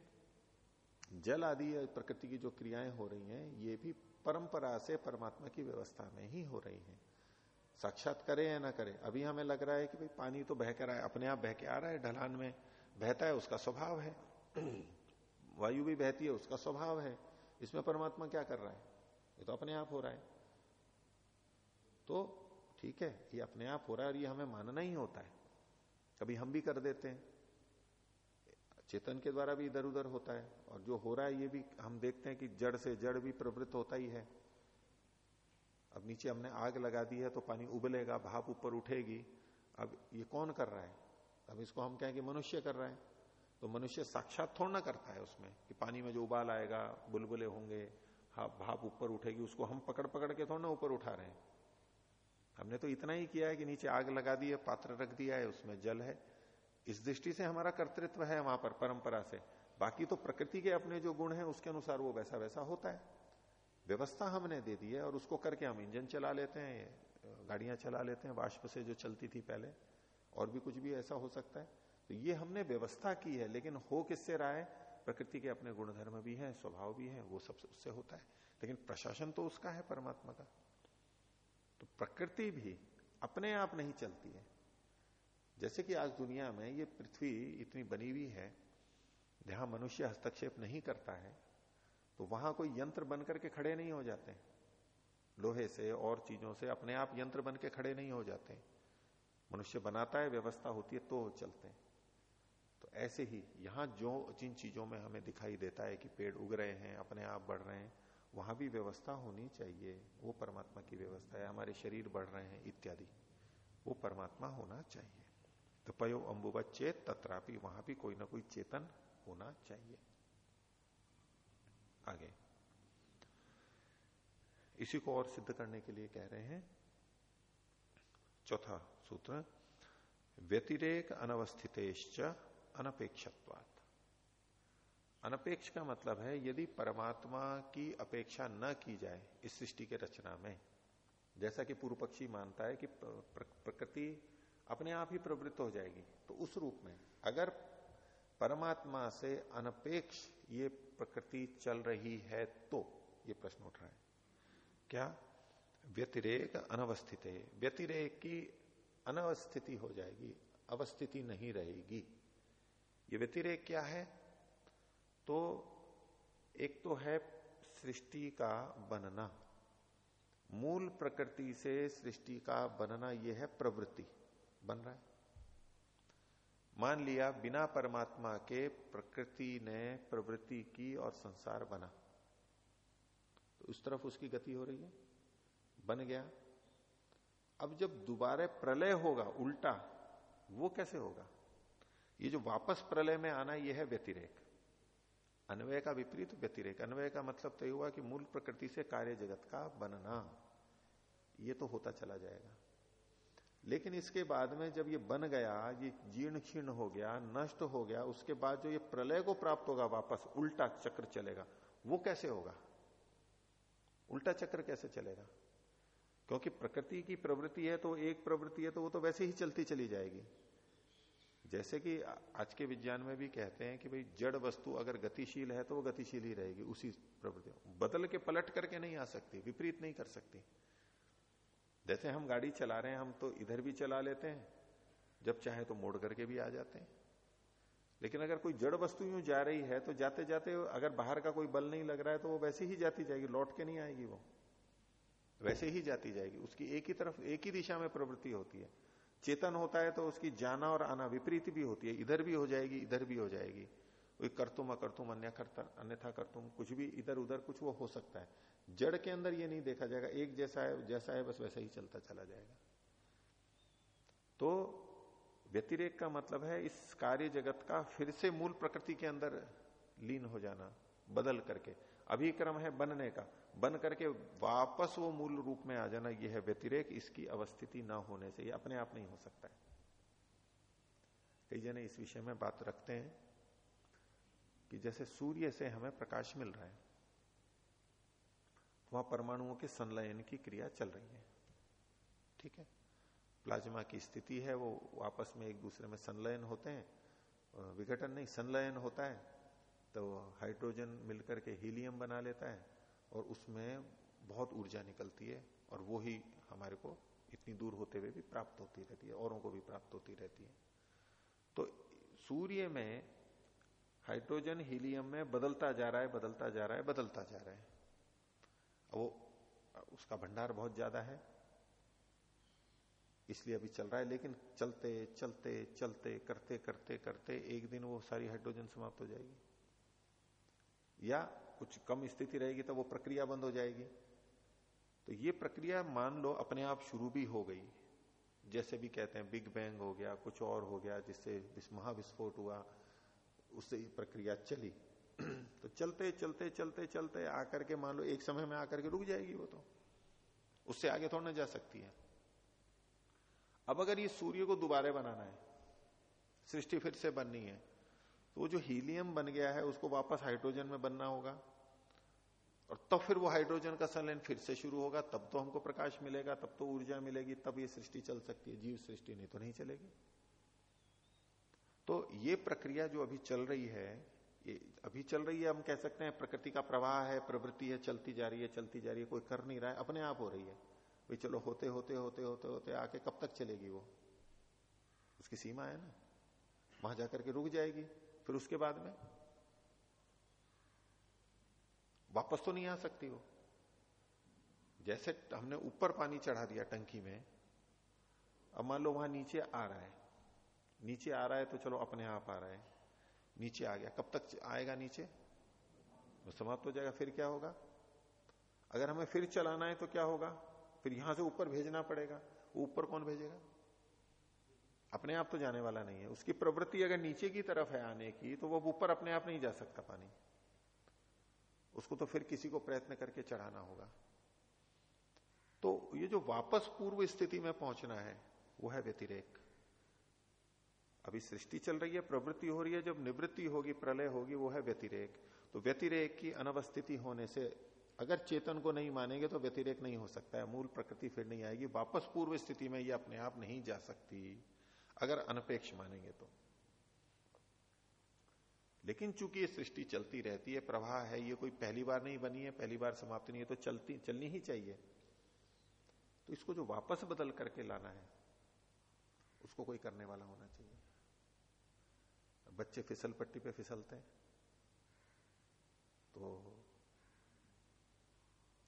जल आदि प्रकृति की जो क्रियाएँ हो रही हैं, ये भी परंपरा से परमात्मा की व्यवस्था में ही हो रही हैं। साक्षात करे या ना करे, अभी हमें लग रहा है कि भाई पानी तो बह कर आए अपने आप बह के आ रहा है, ढलान में बहता है, उसका स्वभाव है। [CLEARS THROAT] वायु भी बहती है, उसका स्वभाव है। इसमें परमात्मा क्या कर रहा है? ये तो अपने आप हो रहा है। तो ठीक है, ये अपने आप हो रहा है और ये हमें मानना ही होता है। कभी हम भी कर देते हैं। चेतन के द्वारा भी इधर उधर होता है। और जो हो रहा है, ये भी हम देखते हैं कि जड़ से जड़ भी प्रवृत्त होता ही है। अब नीचे हमने आग लगा दी है तो पानी उबलेगा, भाप ऊपर उठेगी। अब ये कौन कर रहा है? अब इसको हम कहें कि मनुष्य कर रहा है। तो मनुष्य साक्षात थोड़ा ना करता है उसमें कि पानी में जो उबाल आएगा, बुलबुले होंगे हाँ भाप ऊपर उठेगी, उसको हम पकड़ पकड़ के थोड़ा ना ऊपर उठा रहे हैं। हमने तो इतना ही किया है कि नीचे आग लगा दी है, पात्र रख दिया है, उसमें जल है। इस दृष्टि से हमारा कर्तृत्व है वहाँ पर, परंपरा से। बाकी तो प्रकृति के अपने जो गुण हैं, उसके अनुसार वो वैसा वैसा होता है। व्यवस्था हमने दे दी है और उसको करके हम इंजन चला लेते हैं, गाड़ियाँ चला लेते हैं, वाष्प से जो चलती थी पहले, और भी कुछ भी ऐसा हो सकता है। तो ये हमने व्यवस्था की है, लेकिन हो किससे रहा है? प्रकृति के अपने गुणधर्म भी हैं, स्वभाव भी है, वो सब उससे होता है। लेकिन प्रशासन तो उसका है, परमात्मा का। तो प्रकृति भी अपने आप नहीं चलती है। जैसे कि आज दुनिया में ये पृथ्वी इतनी बनी हुई है, जहाँ मनुष्य हस्तक्षेप नहीं करता है तो वहाँ कोई यंत्र बन करके खड़े नहीं हो जाते। लोहे से और चीज़ों से अपने आप यंत्र बन के खड़े नहीं हो जाते। मनुष्य बनाता है, व्यवस्था होती है तो चलते हैं। तो ऐसे ही यहाँ जो, जिन चीज़ों में हमें दिखाई देता है कि पेड़ उग रहे हैं, अपने आप बढ़ रहे हैं, वहाँ भी व्यवस्था होनी चाहिए। वो परमात्मा की व्यवस्था है, हमारे शरीर बढ़ रहे हैं, इत्यादि। वो परमात्मा होना चाहिए। तो पयो अम्बुबत चेत तत्रापि वहाँ भी कोई ना कोई चेतन होना चाहिए। आगे। इसी को और सिद्ध करने के लिए कह रहे हैं। चौथा सूत्र, व्यतिरेक अनवस्थितेश्च अनपेक्षत्वात। अनपेक्ष का मतलब है, यदि परमात्मा की अपेक्षा न की जाए इस सृष्टि के रचना में, जैसा कि पूर्व पक्षी मानता है कि प्रकृति अपने आप ही प्रवृत्त हो जाएगी। तो उस रूप में, अगर परमात्मा से अनपेक्ष ये प्रकृति चल रही है तो ये प्रश्न उठ रहा है। क्या? व्यतिरेक अनवस्थित। है व्यतिरेक की अनवस्थिति हो जाएगी, अवस्थिति नहीं रहेगी। ये व्यतिरेक क्या है? तो एक तो है सृष्टि का बनना। मूल प्रकृति से सृष्टि का बनना यह है प्रवृत्ति। बन रहा है। मान लिया बिना परमात्मा के प्रकृति ने प्रवृत्ति की और संसार बना। तो उस तरफ़ उसकी गति हो रही है, बन गया। अब जब दोबारा प्रलय होगा, उल्टा, वो कैसे होगा? ये जो वापस प्रलय में आना यह है व्यतिरेक। अन्वय का विपरीत व्यतिरेक। अन्वय का मतलब तो ये हुआ कि मूल प्रकृति से कार्य जगत का बनना, ये तो होता चला जाएगा। लेकिन इसके बाद में जब ये बन गया, ये जीर्ण क्षीर्ण हो गया, नष्ट हो गया, उसके बाद जो ये प्रलय को प्राप्त होगा वापस, उल्टा चक्र चलेगा। वो कैसे होगा? उल्टा चक्र कैसे चलेगा? क्योंकि प्रकृति की प्रवृत्ति है तो एक प्रवृत्ति है तो वो तो वैसे ही चलती चली जाएगी। जैसे कि आज के विज्ञान में भी कहते हैं कि भाई, जड़ वस्तु अगर गतिशील है तो वो गतिशील ही रहेगी, उसी प्रवृत्ति बदल के पलट करके नहीं आ सकती, विपरीत नहीं कर सकती। जैसे हम गाड़ी चला रहे हैं, हम तो इधर भी चला लेते हैं, जब चाहे तो मोड़ करके भी आ जाते हैं। लेकिन अगर कोई जड़ वस्तु यूँ जा रही है तो जाते जाते अगर बाहर का कोई बल नहीं लग रहा है तो वो वैसे ही जाती जाएगी, लौट के नहीं आएगी वो। वैसे ही जाती जाएगी, उसकी एक ही तरफ़, एक ही दिशा में प्रवृत्ति होती है। चेतन होता है तो उसकी जाना और आना विपरीत भी होती है, इधर भी हो जाएगी, इधर भी हो जाएगी। कोई करतुम अकर्तुम, अन्य करता अन्यथा करतुम, कुछ भी इधर उधर कुछ वो हो सकता है। जड़ के अंदर ये नहीं देखा जाएगा, एक जैसा है जैसा है, बस वैसा ही चलता चला जाएगा। तो व्यतिरेक का मतलब है इस कार्य जगत का फिर से मूल प्रकृति के अंदर लीन हो जाना, बदल करके। अभी क्रम है बनने का। बन करके वापस वो मूल रूप में आ जाना यह है व्यतिरेक, इसकी अवस्थिति ना होने से। ये अपने आप नहीं हो सकता है। कई जने इस विषय में बात रखते हैं। कि जैसे सूर्य से हमें प्रकाश मिल रहा है, वहाँ परमाणुओं के संलयन की क्रिया चल रही है। ठीक है? प्लाज्मा की स्थिति है, वो आपस में एक दूसरे में संलयन होते हैं विघटन नहीं, संलयन होता है तो हाइड्रोजन मिलकर के हीलियम बना लेता है, और उसमें बहुत ऊर्जा निकलती है, और वो ही हमारे को इतनी दूर होते हुए भी प्राप्त होती रहती है, औरों को भी प्राप्त होती रहती है। तो सूर्य में हाइड्रोजन हीलियम में बदलता जा रहा है, बदलता जा रहा है, बदलता जा रहा है। वो, उसका भंडार बहुत ज़्यादा है। इसलिए अभी चल रहा है, लेकिन चलते चलते चलते, करते करते करते एक दिन वो सारी हाइड्रोजन समाप्त हो जाएगी। या कुछ कम स्थिति रहेगी तो वो प्रक्रिया बंद हो जाएगी। तो ये प्रक्रिया मान लो अपने आप शुरू भी हो गई। जैसे भी कहते हैं, बिग बैंग हो गया, कुछ और हो गया, जिससे महाविस्फोट हुआ उससे प्रक्रिया चली। तो चलते चलते चलते चलते आकर के मान लो एक समय में आकर के रुक जाएगी वो तो। उससे आगे थोड़ा जा सकती है। अब अगर ये सूर्य को दोबारा बनाना है, सृष्टि फिर से बननी है तो जो हीलियम बन गया है, उसको वापस हाइड्रोजन में बनना होगा। और तब तो फिर वो हाइड्रोजन का संलयन फिर से शुरू होगा, तब तो हमको प्रकाश मिलेगा, तब तो ऊर्जा मिलेगी, तब ये सृष्टि चल सकती है। जीव सृष्टि नहीं तो नहीं चलेगी। तो ये प्रक्रिया जो अभी चल रही है, ये अभी चल रही है, हम कह सकते हैं प्रकृति का प्रवाह है, प्रवृत्ति है, चलती जा रही है, चलती जा रही है, कोई कर नहीं रहा है, अपने आप हो रही है। भाई चलो होते होते होते होते होते आके कब तक चलेगी वो? उसकी सीमा है ना। वहाँ जाकर के रुक जाएगी, फिर उसके बाद में? वापस तो नहीं आ सकती वो। जैसे हमने ऊपर पानी चढ़ा दिया टंकी में, अब मान लो वहाँ नीचे आ रहा है। नीचे आ रहा है तो चलो अपने आप आ रहा है। नीचे आ गया। कब तक आएगा नीचे? वो समाप्त हो जाएगा, फिर क्या होगा? अगर हमें फिर चलाना है तो क्या होगा? फिर यहाँ से ऊपर भेजना पड़ेगा। ऊपर कौन भेजेगा? अपने आप तो जाने वाला नहीं है। उसकी प्रवृत्ति अगर नीचे की तरफ़ है आने की तो वो ऊपर अपने आप नहीं जा सकता पानी। उसको तो फिर किसी को प्रयत्न करके चढ़ाना होगा। तो ये जो वापस पूर्व स्थिति में पहुँचना है, वो है व्यतिरेक। अभी सृष्टि चल रही है, प्रवृत्ति हो रही है, जब निवृत्ति होगी, प्रलय होगी, वो है व्यतिरेक। तो व्यतिरेक की अनवस्थिति होने से अगर चेतन को नहीं मानेंगे तो व्यतिरेक नहीं हो सकता है, मूल प्रकृति फिर नहीं आएगी। वापस पूर्व स्थिति में ये अपने आप नहीं जा सकती, अगर अनपेक्ष मानेंगे तो। लेकिन चूँकि ये सृष्टि चलती रहती है, प्रवाह है, ये कोई पहली बार नहीं बनी है, पहली बार समाप्त नहीं है तो चलती, चलनी ही चाहिए। तो इसको जो वापस बदल करके लाना है, उसको कोई करने वाला होना चाहिए। बच्चे फिसल पट्टी पे फिसलते हैं। तो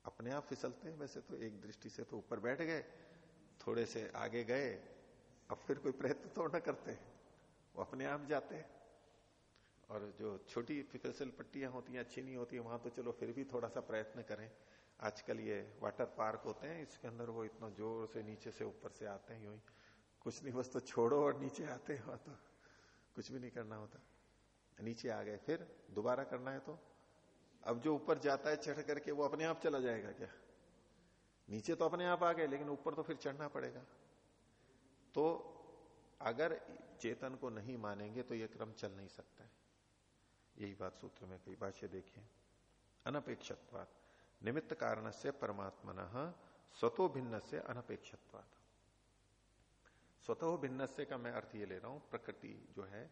अपने आप फिसलते हैं। वैसे तो एक दृष्टि से तो ऊपर बैठ गए, थोड़े से आगे गए, अब फिर कोई प्रयत्न तो ना करते वो अपने आप जाते हैं। और जो छोटी फिसल पट्टियाँ होती हैं, अच्छी नहीं होती है, वहाँ तो चलो फिर भी थोड़ा सा प्रयत्न करें। आजकल ये वाटर पार्क होते हैं, इसके अंदर वो इतना ज़ोर से नीचे से ऊपर से आते हैं, यूँ ही। कुछ नहीं बस तो छोड़ो और नीचे आते हैं तो। कुछ भी नहीं करना होता। नीचे आ गए, फिर दोबारा करना है तो। अब जो ऊपर जाता है चढ़ करके, वो अपने आप चला जाएगा क्या? नीचे तो अपने आप आ गए, लेकिन ऊपर तो फिर चढ़ना पड़ेगा। तो अगर चेतन को नहीं मानेंगे तो यह क्रम चल नहीं सकता है। यही बात सूत्र में कई भाष्य देखिए अनपेक्षत्वात। निमित्त कारण से परमात्मन स्वतो भिन्न से अनपेक्षत्वात। स्वतः भिन्न से का मैं अर्थ ये ले रहा हूँ, प्रकृति जो है,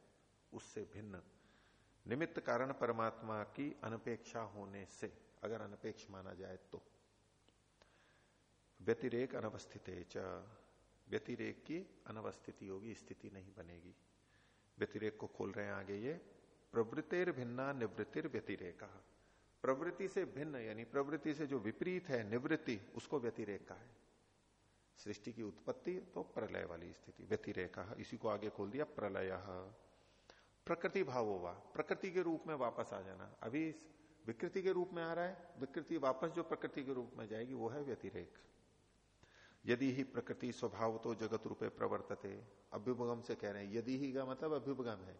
उससे भिन्न। निमित्त कारण परमात्मा की अनपेक्षा होने से, अगर अनपेक्ष माना जाए तो। व्यतिरेक अनवस्थित व्यतिरेक की अनवस्थिति होगी, स्थिति नहीं बनेगी। व्यतिरेक को खोल रहे हैं आगे ये। प्रवृत्तिर भिन्ना निवृत्तिर व्यतिरेक। प्रवृत्ति से भिन्न, यानी प्रवृत्ति से जो विपरीत है, निवृत्ति, उसको व्यतिरेक का है। सृष्टि की उत्पत्ति तो प्रलय वाली स्थिति, व्यतिरेक, इसी को आगे खोल दिया, प्रलय। प्रकृति भाव होगा प्रकृति के रूप में वापस आ जाना। अभी विकृति के रूप में आ रहा है, विकृति वापस जो प्रकृति के रूप में जाएगी, वो है व्यतिरेक। यदि ही प्रकृति स्वभाव तो जगत रूपे प्रवर्तते, अभ्युपगम से कह रहे हैं, यदि ही का मतलब अभ्युपगम है।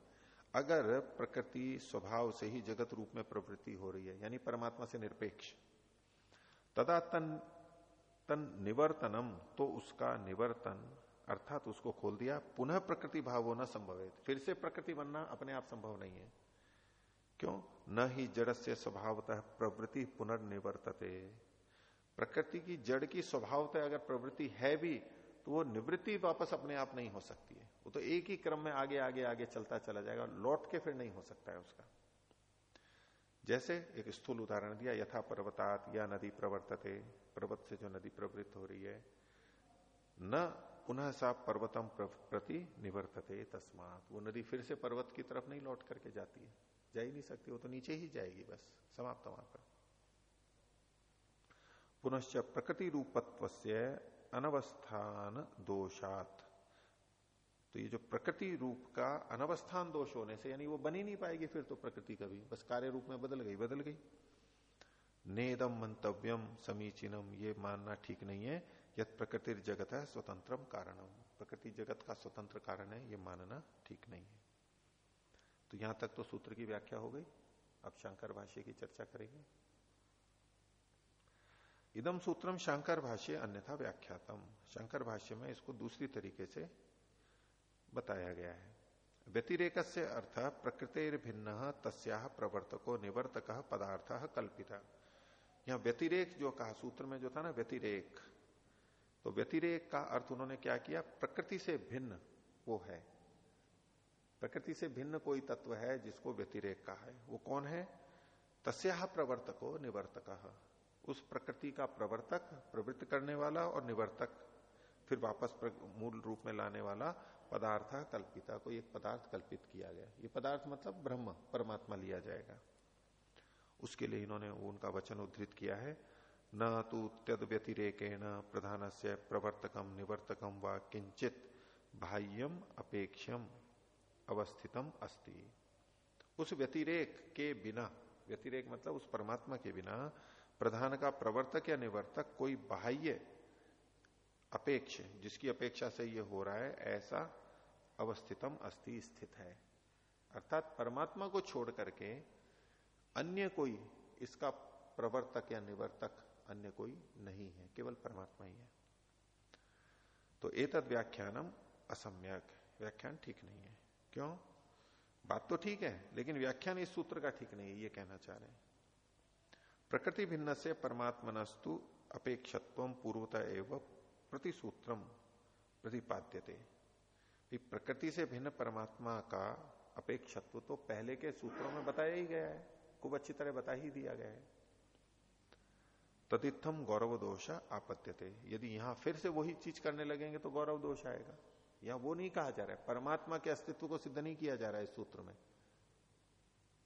अगर प्रकृति स्वभाव से ही जगत रूप में प्रवृत्ति हो रही है, यानी परमात्मा से निरपेक्ष, तदा तन निवर्तनम तो उसका निवर्तन, अर्थात उसको खोल दिया, पुनः प्रकृति भाव होना संभव है। फिर से प्रकृति बनना अपने आप संभव नहीं है। क्यों? न ही जड़ से स्वभावतः प्रवृत्ति पुनर्निवर्तते। प्रकृति की जड़ की स्वभावतः अगर प्रवृत्ति है भी तो वो निवृत्ति वापस अपने आप नहीं हो सकती है। वो तो एक ही क्रम में आगे आगे आगे चलता चला जाएगा लौट के फिर नहीं हो सकता है उसका। जैसे एक स्थूल उदाहरण दिया, यथा पर्वतात या नदी प्रवर्तते, पर्वत से जो नदी प्रवृत्त हो रही है, न पुनः सा पर्वतम प्रति निवर्तते तस्मात। वो नदी फिर से पर्वत की तरफ़ नहीं लौट करके जाती है। जा ही नहीं सकती, वो तो नीचे ही जाएगी बस, समाप्त वहाँ पर। पुनश्च प्रकृति रूपत्व से अनवस्थान दोषात। तो ये जो प्रकृति रूप का अनवस्थान दोष होने से, यानी वो बनी नहीं पाएगी फिर तो प्रकृति कभी। बस कार्य रूप में बदल गई बदल गई। नेदम मंतव्यम समीचीनम ये मानना ठीक नहीं है। यद प्रकृति जगत है स्वतंत्रम कारणम प्रकृति जगत का स्वतंत्र कारण है, ये मानना ठीक नहीं है। तो यहाँ तक तो सूत्र की व्याख्या हो गई। अब शंकर भाष्य की चर्चा करेंगे। इदम सूत्रम शंकर भाष्य अन्यथा व्याख्यातम। शंकर भाष्य में इसको दूसरी तरीके से बताया गया है। व्यतिरेक से अर्थ प्रकृतिर भिन्न तस्या प्रवर्तको निवर्तक पदार्थ कल्पित। यहाँ व्यतिरेक जो कहा सूत्र में जो था ना, व्यतिरेक। तो व्यतिरेक का अर्थ उन्होंने क्या किया? प्रकृति से भिन्न वो है। प्रकृति से भिन्न कोई तत्व है जिसको व्यतिरेक का है। वो कौन है? तस्या प्रवर्तको निवर्तक। उस प्रकृति का प्रवर्तक, प्रवृत्त करने वाला और निवर्तक। फिर वापस मूल रूप में लाने वाला पदार्थ कल्पिता को एक पदार्थ कल्पित किया गया। ये पदार्थ मतलब ब्रह्म, परमात्मा लिया जाएगा। उसके लिए इन्होंने उनका वचन उद्धृत किया है। न तो त्यद व्यतिरेक प्रधान से प्रवर्तकम निवर्तकम व किंचित बाह्यम अपेक्षम अवस्थितम अस्ति। उस व्यतिरेक के बिना, व्यतिरेक मतलब उस परमात्मा के बिना प्रधान का प्रवर्तक या निवर्तक कोई बाह्य अपेक्ष, जिसकी अपेक्षा से यह हो रहा है, ऐसा अवस्थितम अस्थि स्थित है। अर्थात परमात्मा को छोड़ करके अन्य कोई, इसका प्रवर्तक या निवर्तक अन्य कोई नहीं है, केवल परमात्मा ही है। तो एतद व्याख्यानम असम्यक। व्याख्यान ठीक नहीं है। क्यों? बात तो ठीक है, लेकिन व्याख्यान इस सूत्र का ठीक नहीं है, ये कहना चाह रहे हैं। प्रकृति भिन्न से परमात्मनस्तु अपेक्षत्व पूर्वता एवं प्रतिसूत्रम प्रतिपाद्यते। प्रकृति से भिन्न परमात्मा का अपेक्षत्व तो पहले के सूत्रों में बताया ही गया है। खूब अच्छी तरह बता ही दिया गया है। तदित्थम गौरव दोष आपत्त्यते। यदि यहाँ फिर से वही चीज़ करने लगेंगे तो गौरव दोष आएगा। यहाँ वो नहीं कहा जा रहा है। परमात्मा के अस्तित्व को सिद्ध नहीं किया जा रहा है इस सूत्र में।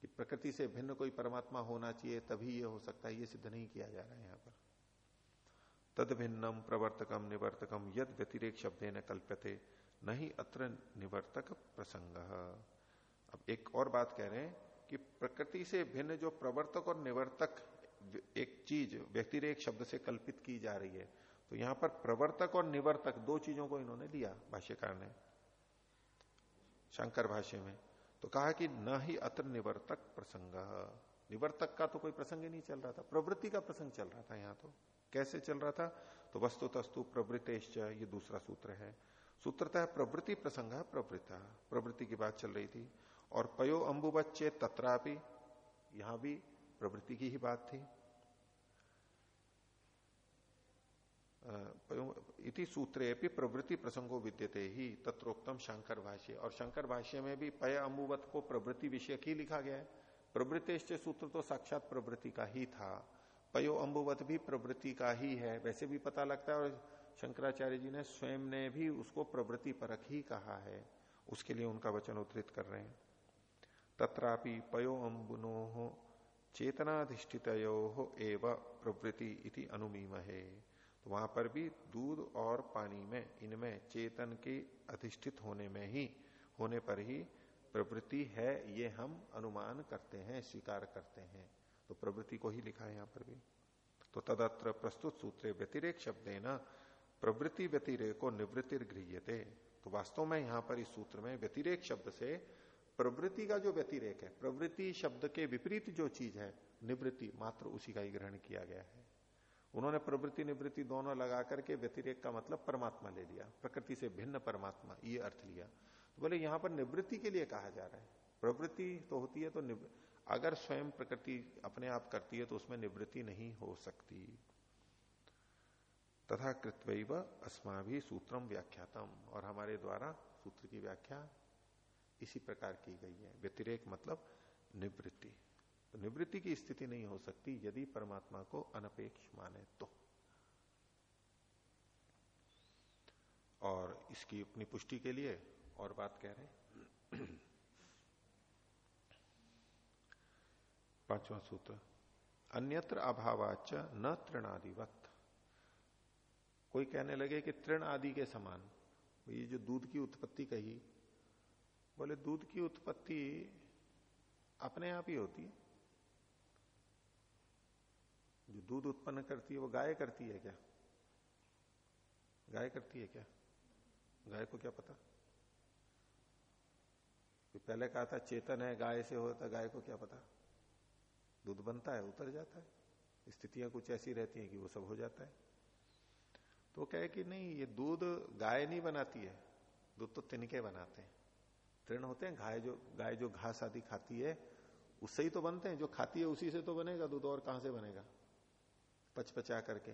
कि प्रकृति से भिन्न कोई परमात्मा होना चाहिए तभी ये हो सकता है, ये सिद्ध नहीं किया जा रहा है यहाँ पर। तद भिन्नम प्रवर्तकम निवर्तकम यद व्यतिरेक शब्द न कल्पते नहीं अत्र निवर्तक प्रसंग अब एक और बात कह रहे हैं कि प्रकृति से भिन्न जो प्रवर्तक और निवर्तक एक चीज़ व्यतिरेक शब्द से कल्पित की जा रही है तो यहाँ पर प्रवर्तक और निवर्तक दो चीज़ों को इन्होंने लिया, भाष्यकार ने। शंकर भाष्य में तो कहा कि न ही अत्र निवर्तक प्रसंग निवर्तक का तो कोई प्रसंग ही नहीं चल रहा था, प्रवृत्ति का प्रसंग चल रहा था यहाँ तो। कैसे चल रहा था? तो वस्तु तस्तु प्रवृत्तेश्च ये दूसरा सूत्र है। सूत्रता प्रवृत्ति प्रसंग प्रवृत्ता। प्रवृत्ति की बात चल रही थी। और पयो अंबुबच्चे तत्रापि, यहाँ भी प्रवृत्ति की ही बात थी। इति सूत्रे भी प्रवृत्ति प्रसंगो विद्यते ही, तत्रोक्तम शंकर भाष्य और शंकर भाष्य में भी पय अम्बुवत को प्रवृत्ति विषय ही लिखा गया है। प्रवृत्तिश्च सूत्र तो साक्षात प्रवृत्ति का ही था। पयो अम्बुवत भी प्रवृत्ति का ही है। वैसे भी पता लगता है और शंकराचार्य जी ने स्वयं ने भी उसको प्रवृत्ति परक ही कहा है। उसके लिए उनका वचन उद्धृत कर रहे हैं। तत्रापि पयो अम्बुनो चेतनाधिष्ठित एव प्रवृत्ति इति अनुमीम है तो वहाँ पर भी दूध और पानी में, इनमें चेतन के अधिष्ठित होने में ही, होने पर ही प्रवृत्ति है, ये हम अनुमान करते हैं, स्वीकार करते हैं। तो प्रवृत्ति को ही लिखा है यहाँ पर भी। तो तदत्र प्रस्तुत सूत्र व्यतिरेक शब्द न प्रवृत्ति व्यतिरेक को निवृत्ति गृह्यते तो वास्तव में यहाँ पर इस सूत्र में व्यतिरेक शब्द से प्रवृत्ति का जो व्यतिरेक है, प्रवृत्ति शब्द के विपरीत जो चीज़ है, निवृत्ति मात्र उसी का ही ग्रहण किया गया है। उन्होंने प्रवृत्ति निवृत्ति दोनों लगा करके व्यतिरेक का मतलब परमात्मा ले लिया, प्रकृति से भिन्न परमात्मा, ये अर्थ लिया। तो बोले, यहाँ पर निवृत्ति के लिए कहा जा रहा है। प्रवृत्ति तो होती है तो अगर स्वयं प्रकृति अपने आप करती है तो उसमें निवृत्ति नहीं हो सकती। तथा कृत्व अस्मा भी सूत्रम व्याख्यातम। और हमारे द्वारा सूत्र की व्याख्या इसी प्रकार की गई है। व्यतिरेक मतलब निवृत्ति। तो निवृत्ति की स्थिति नहीं हो सकती यदि परमात्मा को अनपेक्ष माने तो। और इसकी अपनी पुष्टि के लिए और बात कह रहे पांचवा सूत्र, अन्यत्र अभावाच न तृणादिवत। कोई कहने लगे कि तृण आदि के समान, ये जो दूध की उत्पत्ति कही, बोले दूध की उत्पत्ति अपने आप ही होती है। जो दूध उत्पन्न करती है, वो गाय करती है क्या? गाय करती है क्या? गाय को क्या पता? पहले कहा था, चेतन है, गाय से होता, गाय को क्या पता? दूध बनता है, उतर जाता है। स्थितियाँ कुछ ऐसी रहती हैं कि वो सब हो जाता है। तो वो कहे कि नहीं, ये दूध गाय नहीं बनाती है, दूध तो तिनके बनाते हैं। तृण होते हैं, गाय जो गाय जो घास आदि खाती है, उससे ही तो बनते हैं, जो खाती है उसी से तो बनेगा, दूध और कहाँ से बनेगा? पचपचा करके।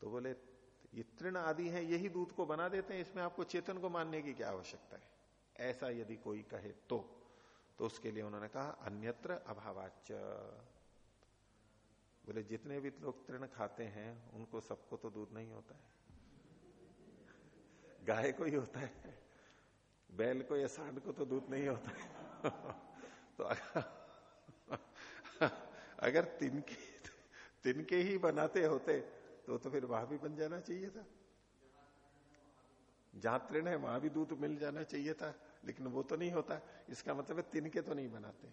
तो बोले, ये तृण आदि है, यही दूध को बना देते हैं, इसमें आपको चेतन को मानने की क्या आवश्यकता है? ऐसा यदि कोई कहे तो। तो उसके लिए उन्होंने कहा अन्यत्र अभावाच बोले जितने भी लोग तृण खाते हैं उनको सबको तो दूध नहीं होता है। गाय को ही होता है बैल को या सांड को तो दूध नहीं होता है। तो अगर, अगर तिनकी तिनके ही बनाते होते तो तो फिर वहाँ भी बन जाना चाहिए था। जहाँ तृण है वहाँ भी दूध मिल जाना चाहिए था। लेकिन वो तो नहीं होता। इसका मतलब है तिनके तो नहीं बनाते।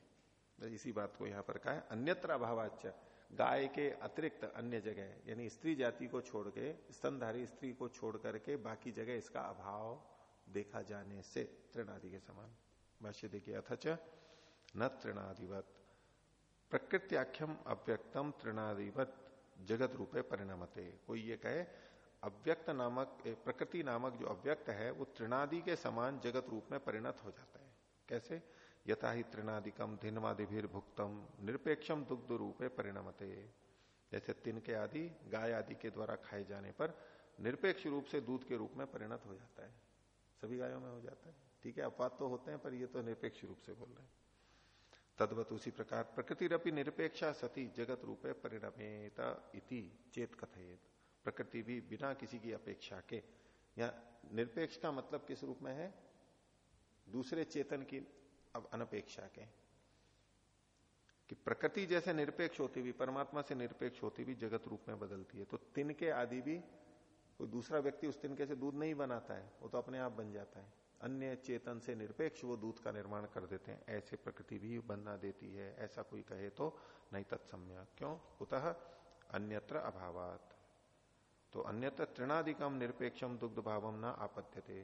तो इसी बात को यहाँ पर कहा है। अन्यत्र अभावाच्य, गाय के अतिरिक्त अन्य जगह, यानी स्त्री जाति को छोड़ के, स्तनधारी स्त्री को छोड़ करके बाकी जगह इसका अभाव देखा जाने से तृणादि के समान। भाष्य देखिए अथच न तृणादिवत। प्रकृत्याख्यम अव्यक्तम तृणादिवत जगत रूपे परिणामते। कोई ये कहे अव्यक्त नामक प्रकृति नामक जो अव्यक्त है, वो त्रिनादि के समान जगत रूप में परिणत हो जाता है। कैसे? यथा ही तृणादिकम धिनवादिभीर भुक्तम निरपेक्षम दुग्ध रूपे परिणामते। जैसे तिन के आदि, गाय आदि के द्वारा खाए जाने पर निरपेक्ष रूप से दूध के रूप में परिणत हो जाता है। सभी गायों में हो जाता है। ठीक है, अपवाद तो होते हैं, पर ये तो निरपेक्ष रूप से बोल रहे हैं। तदवत उसी प्रकार प्रकृति रपी निरपेक्षा सती जगत रूपे परिणमेत इति चेत कथयेत। प्रकृति भी बिना किसी की अपेक्षा के। या निरपेक्ष का मतलब किस रूप में है? दूसरे चेतन की अब अनपेक्षा के। कि प्रकृति जैसे निरपेक्ष होती हुई, परमात्मा से निरपेक्ष होती हुई जगत रूप में बदलती है। तो तिनके आदि भी कोई दूसरा व्यक्ति उस तिनके से दूध नहीं बनाता है, वो तो अपने आप बन जाता है। अन्य चेतन से निरपेक्ष वो दूध का निर्माण कर देते हैं। ऐसे प्रकृति भी बनना देती है, ऐसा कोई कहे तो नहीं तत्सम्य। क्यों? कुतः अन्यत्र अभावात। तो अन्यत्र तृणादिकम निरपेक्षम दुग्ध भावम न आपत्त्यते।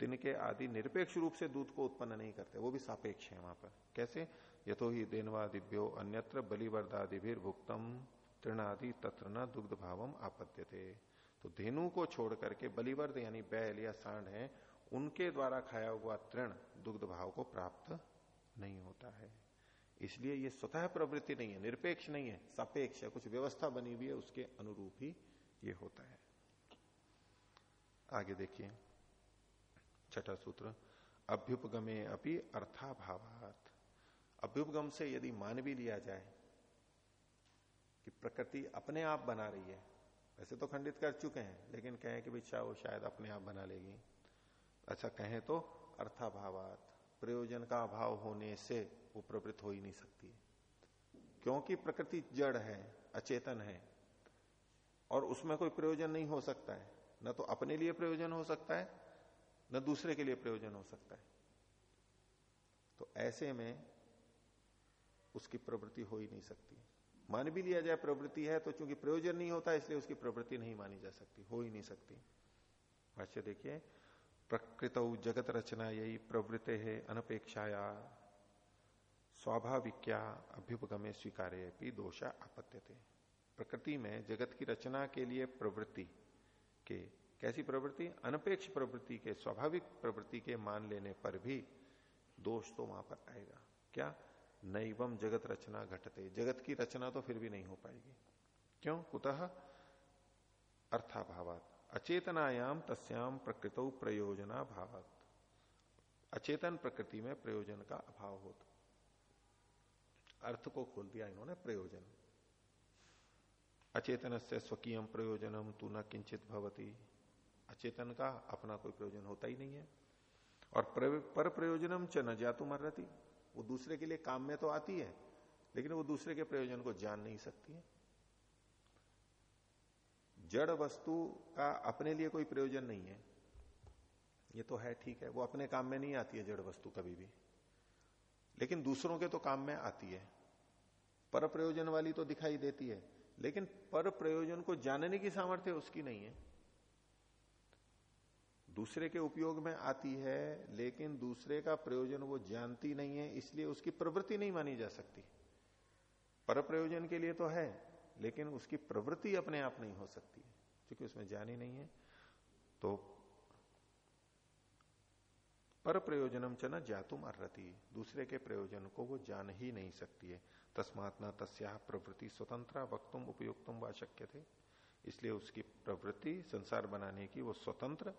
तिनके आदि निरपेक्ष रूप से दूध को उत्पन्न नहीं करते, वो भी सापेक्ष है वहाँ पर। कैसे? यथो ही देनवादिभ्यो अन्यत्र बलिवर्दादि भुक्तम तृणादि तत्र न दुग्ध भावम आपत्त्यते। तो धेनु को छोड़ करके बलिवर्द यानी बैल या सांड है, उनके द्वारा खाया हुआ तृण दुग्ध भाव को प्राप्त नहीं होता है। इसलिए ये स्वतः प्रवृत्ति नहीं है, निरपेक्ष नहीं है, सापेक्ष है। कुछ व्यवस्था बनी हुई है, उसके अनुरूप ही ये होता है। आगे देखिए, छठा सूत्र, अभ्युपगमे अपनी अर्थाभावात। अभ्युपगम से यदि मान भी लिया जाए कि प्रकृति अपने आप बना रही है, वैसे तो खंडित कर चुके हैं, लेकिन कहें कि भाई वो शायद अपने आप बना लेगी। अच्छा कहें तो अर्थाभावात। प्रयोजन का अभाव होने से वो प्रवृत्त हो ही नहीं सकती क्योंकि प्रकृति जड़ है, अचेतन है और उसमें कोई प्रयोजन नहीं हो सकता है। न तो अपने लिए प्रयोजन हो सकता है, न दूसरे के लिए प्रयोजन हो सकता है। तो ऐसे में उसकी प्रवृत्ति हो ही नहीं सकती। मान भी लिया जाए प्रवृत्ति है तो चूँकि प्रयोजन नहीं होता, इसलिए उसकी प्रवृत्ति नहीं मानी जा सकती, हो ही नहीं सकती। अच्छा देखिए, प्रकृत जगत रचना यही प्रवृत्ति है, अनपेक्षाया, स्वाभाविक्या अभ्युपगमे स्वीकार्य भी दोषा आपत्य प्रकृति में जगत की रचना के लिए प्रवृत्ति के, कैसी प्रवृत्ति? अनपेक्ष प्रवृत्ति के, स्वाभाविक प्रवृत्ति के मान लेने पर भी दोष तो वहाँ पर आएगा। क्या? नैवम जगत रचना घटते। जगत की रचना तो फिर भी नहीं हो पाएगी। क्यों? कुतः? अर्थाभावात। अचेतनायाम तस्याम प्रकृत प्रयोजना भाव अचेतन प्रकृति में प्रयोजन का अभाव होता। अर्थ को खोल दिया इन्होंने, प्रयोजन। अचेतन से स्वकीय प्रयोजनम तू न किंचित भवती। अचेतन का अपना कोई प्रयोजन होता ही नहीं है। और पर प्रयोजनम च न जातु मर्रती वो दूसरे के लिए काम में तो आती है, लेकिन वो दूसरे के प्रयोजन को जान नहीं सकती है। जड़ वस्तु का अपने लिए कोई प्रयोजन नहीं है। ये तो है, ठीक है, वो अपने काम में नहीं आती है जड़ वस्तु कभी भी। लेकिन दूसरों के तो काम में आती है। पर प्रयोजन वाली तो दिखाई देती है। लेकिन पर प्रयोजन को जानने की सामर्थ्य उसकी नहीं है। दूसरे के उपयोग में आती है, लेकिन दूसरे का प्रयोजन वो जानती नहीं है, इसलिए उसकी प्रवृत्ति नहीं मानी जा सकती। पर प्रयोजन के लिए तो है, लेकिन उसकी प्रवृत्ति अपने आप नहीं हो सकती है, क्योंकि उसमें जान ही नहीं है। तो पर प्रयोजनम च न जातुम अर्ति दूसरे के प्रयोजन को वो जान ही नहीं सकती है। तस्मात न तस्या प्रवृत्ति स्वतंत्र वक्तुम, उपयुक्तुम व शक्य थे इसलिए उसकी प्रवृत्ति, संसार बनाने की वो स्वतंत्र,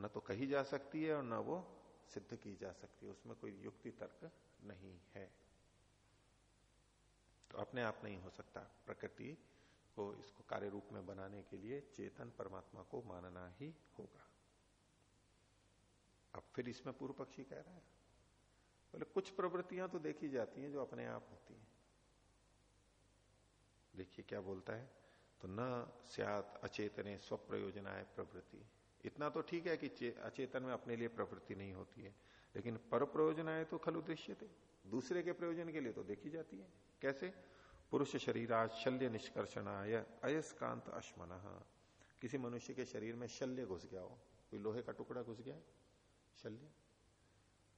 न तो कही जा सकती है और न वो सिद्ध की जा सकती है। उसमें कोई युक्ति तर्क नहीं है। तो अपने आप नहीं हो सकता। प्रकृति को इसको कार्य रूप में बनाने के लिए चेतन परमात्मा को मानना ही होगा। अब फिर इसमें पूर्व पक्षी कह रहा है। बोले, कुछ प्रवृत्तियाँ तो देखी जाती हैं जो अपने आप होती हैं। देखिए क्या बोलता है? तो न सियात अचेतने स्वप्रयोजनाय प्रवृत्ति। इतना तो ठीक है कि अचेतन में अपने लिए प्रवृत्ति नहीं होती है, लेकिन पर प्रयोजन आए तो खल उद्देश्य थे दूसरे के प्रयोजन के लिए तो देखी जाती है। कैसे? पुरुष शरीराज शल्य निष्कर्षणाय अयस्कांत अश्मन। किसी मनुष्य के शरीर में शल्य घुस गया हो, कोई लोहे का टुकड़ा घुस गया शल्य?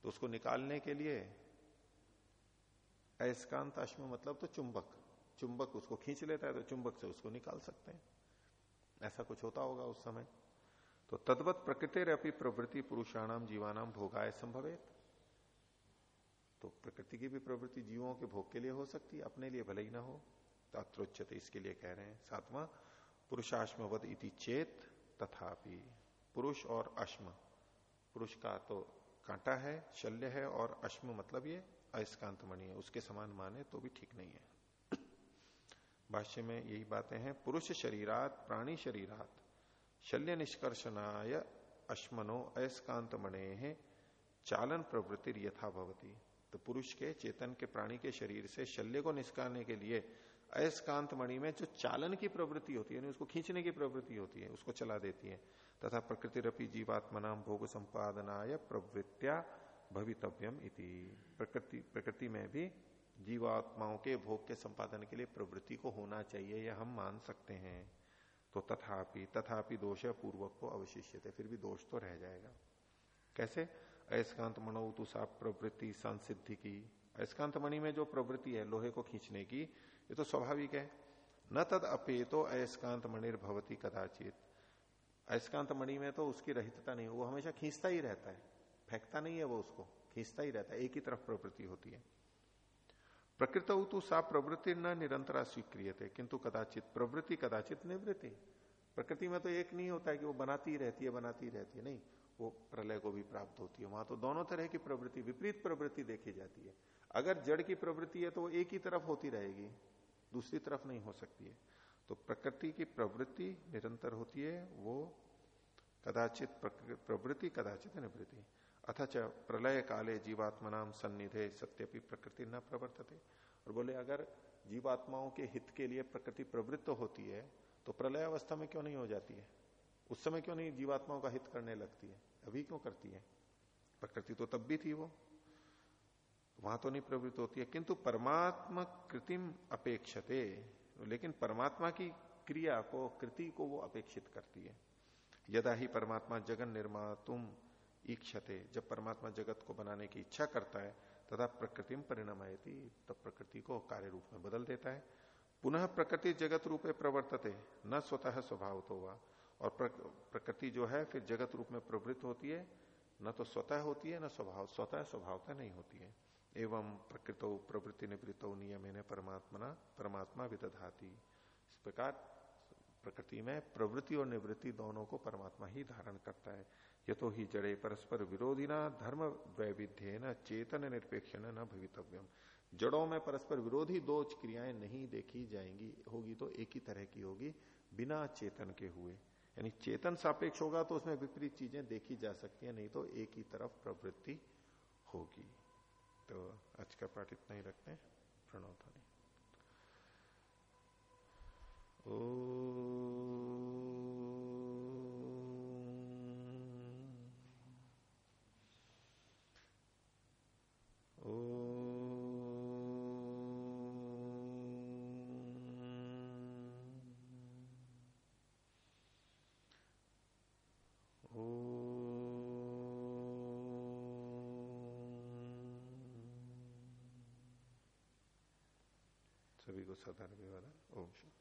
तो उसको निकालने के लिए अयस्कांत अश्म मतलब तो चुंबक चुंबक उसको खींच लेता है तो चुंबक से उसको निकाल सकते हैं। ऐसा कुछ होता होगा उस समय। तो तद्वत प्रकृति अपनी प्रवृत्ति पुरुषाणाम जीवानाम भोगाय संभवेत। तो प्रकृति की भी प्रवृत्ति जीवों के भोग के लिए हो सकती है, अपने लिए भले ही ना हो। तात्रोच्यते इसके लिए कह रहे हैं, सातवां, पुरुषाश्मवद इति चेत तथापि। पुरुष और अश्म, पुरुष का तो कांटा है, शल्य है और अश्म मतलब ये अयस्कांत मणि है। उसके समान माने तो भी ठीक नहीं है। भाष्य में यही बातें हैं। पुरुष शरीरात, प्राणी शरीरात, शल्य निष्कर्षणाय अश्मनो अयस्कांत मणे है चालन प्रवृत्ति यथा भवती। तो पुरुष के, चेतन के, प्राणी के शरीर से शल्य को निष्कारने के लिए अयस्कांत मणि में जो चालन की प्रवृत्ति होती है उसको खींचने की प्रवृत्ति होती है, उसको चला देती है। तथा प्रकृति रपी जीवात्मनाम भोग संपादनाय प्रवृत्तिया भवितव्यम इति। प्रकृति प्रकृति में भी जीवात्माओं के भोग के संपादन के लिए प्रवृत्ति को होना चाहिए, यह हम मान सकते हैं। तो तथापि तथापि दोष पूर्वक को अवशिष्य फिर भी दोष तो रह जाएगा। कैसे? अयस्कांत मणो सा प्रवृत्ति संसिद्धि की। अयस्कांत मणि में जो प्रवृत्ति है, लोहे को खींचने की, ये तो स्वाभाविक है। न तद अपेतो अयस्कांत मणिर्भवती कदाचित। अयस्कांत मणि में तो उसकी रहितता नहीं, वो हमेशा खींचता ही रहता है। फेंकता नहीं है वो उसको, खींचता ही रहता है, एक ही तरफ़ प्रवृत्ति होती है। प्रकृत तो सा प्रवृत्ति न निरंतरा स्वीक्रिय थे किंतु कदाचित प्रवृत्ति, कदाचित निवृत्ति। प्रकृति में तो एक नहीं होता है कि वो बनाती ही रहती है, बनाती रहती है, नहीं, वो प्रलय को भी प्राप्त होती है। वहाँ तो दोनों तरह की प्रवृत्ति, विपरीत प्रवृत्ति देखी जाती है। अगर जड़ की प्रवृत्ति है तो वो एक ही तरफ़ होती रहेगी, दूसरी तरफ़ नहीं हो सकती है। तो प्रकृति की प्रवृत्ति निरंतर होती है, वो कदाचित प्रवृत्ति कदाचित निवृत्ति। अथच प्रलय काले जीवात्मा नाम सन्निधे, सत्यपि प्रकृति न प्रवर्तते। और बोले, अगर जीवात्माओं के हित के लिए प्रकृति प्रवृत्त होती है तो प्रलय अवस्था में क्यों नहीं हो जाती है? उस समय क्यों नहीं जीवात्माओं का हित करने लगती है? अभी क्यों करती है? प्रकृति तो तब भी थी वो। वहाँ तो नहीं प्रवृत्त होती है, किंतु परमात्मा कृतिम अपेक्षते। लेकिन परमात्मा की क्रिया को, कृति को वो अपेक्षित करती है। यदा ही परमात्मा जगन निर्मातुम इच्छते जब परमात्मा जगत को बनाने की इच्छा करता है तथा प्रकृति में परिणाम आयती तब प्रकृति को कार्य रूप में बदल देता है। पुनः प्रकृति जगत रूपे प्रवर्तते, न स्वतः स्वभाव तो हुआ और प्रकृति जो है, फिर जगत रूप में प्रवृत्त होती है, न तो स्वतः होती है, न स्वभाव, स्वतः स्वभावता नहीं होती है। एवं प्रकृत प्रवृत्ति निवृत्त नियम परमात्मा परमात्मा विदधाती। इस प्रकार प्रकृति में प्रवृत्ति और निवृत्ति दोनों को परमात्मा ही धारण करता है। ये तो ही जड़े परस्पर विरोधी ना धर्म वैविध्य न चेतन निरपेक्ष न भवितव्यम। जड़ों में परस्पर विरोधी दो क्रियाएँ नहीं देखी जाएँगी, होगी तो एक ही तरह की होगी, बिना चेतन के हुए। यानी चेतन सापेक्ष होगा तो उसमें विपरीत चीज़ें देखी जा सकती है, नहीं तो एक ही तरफ़ प्रवृत्ति होगी। तो आज का पाठ इतना ही रखते हैं। प्रणव ध्वनि सभी को साधारण विवादन ओम।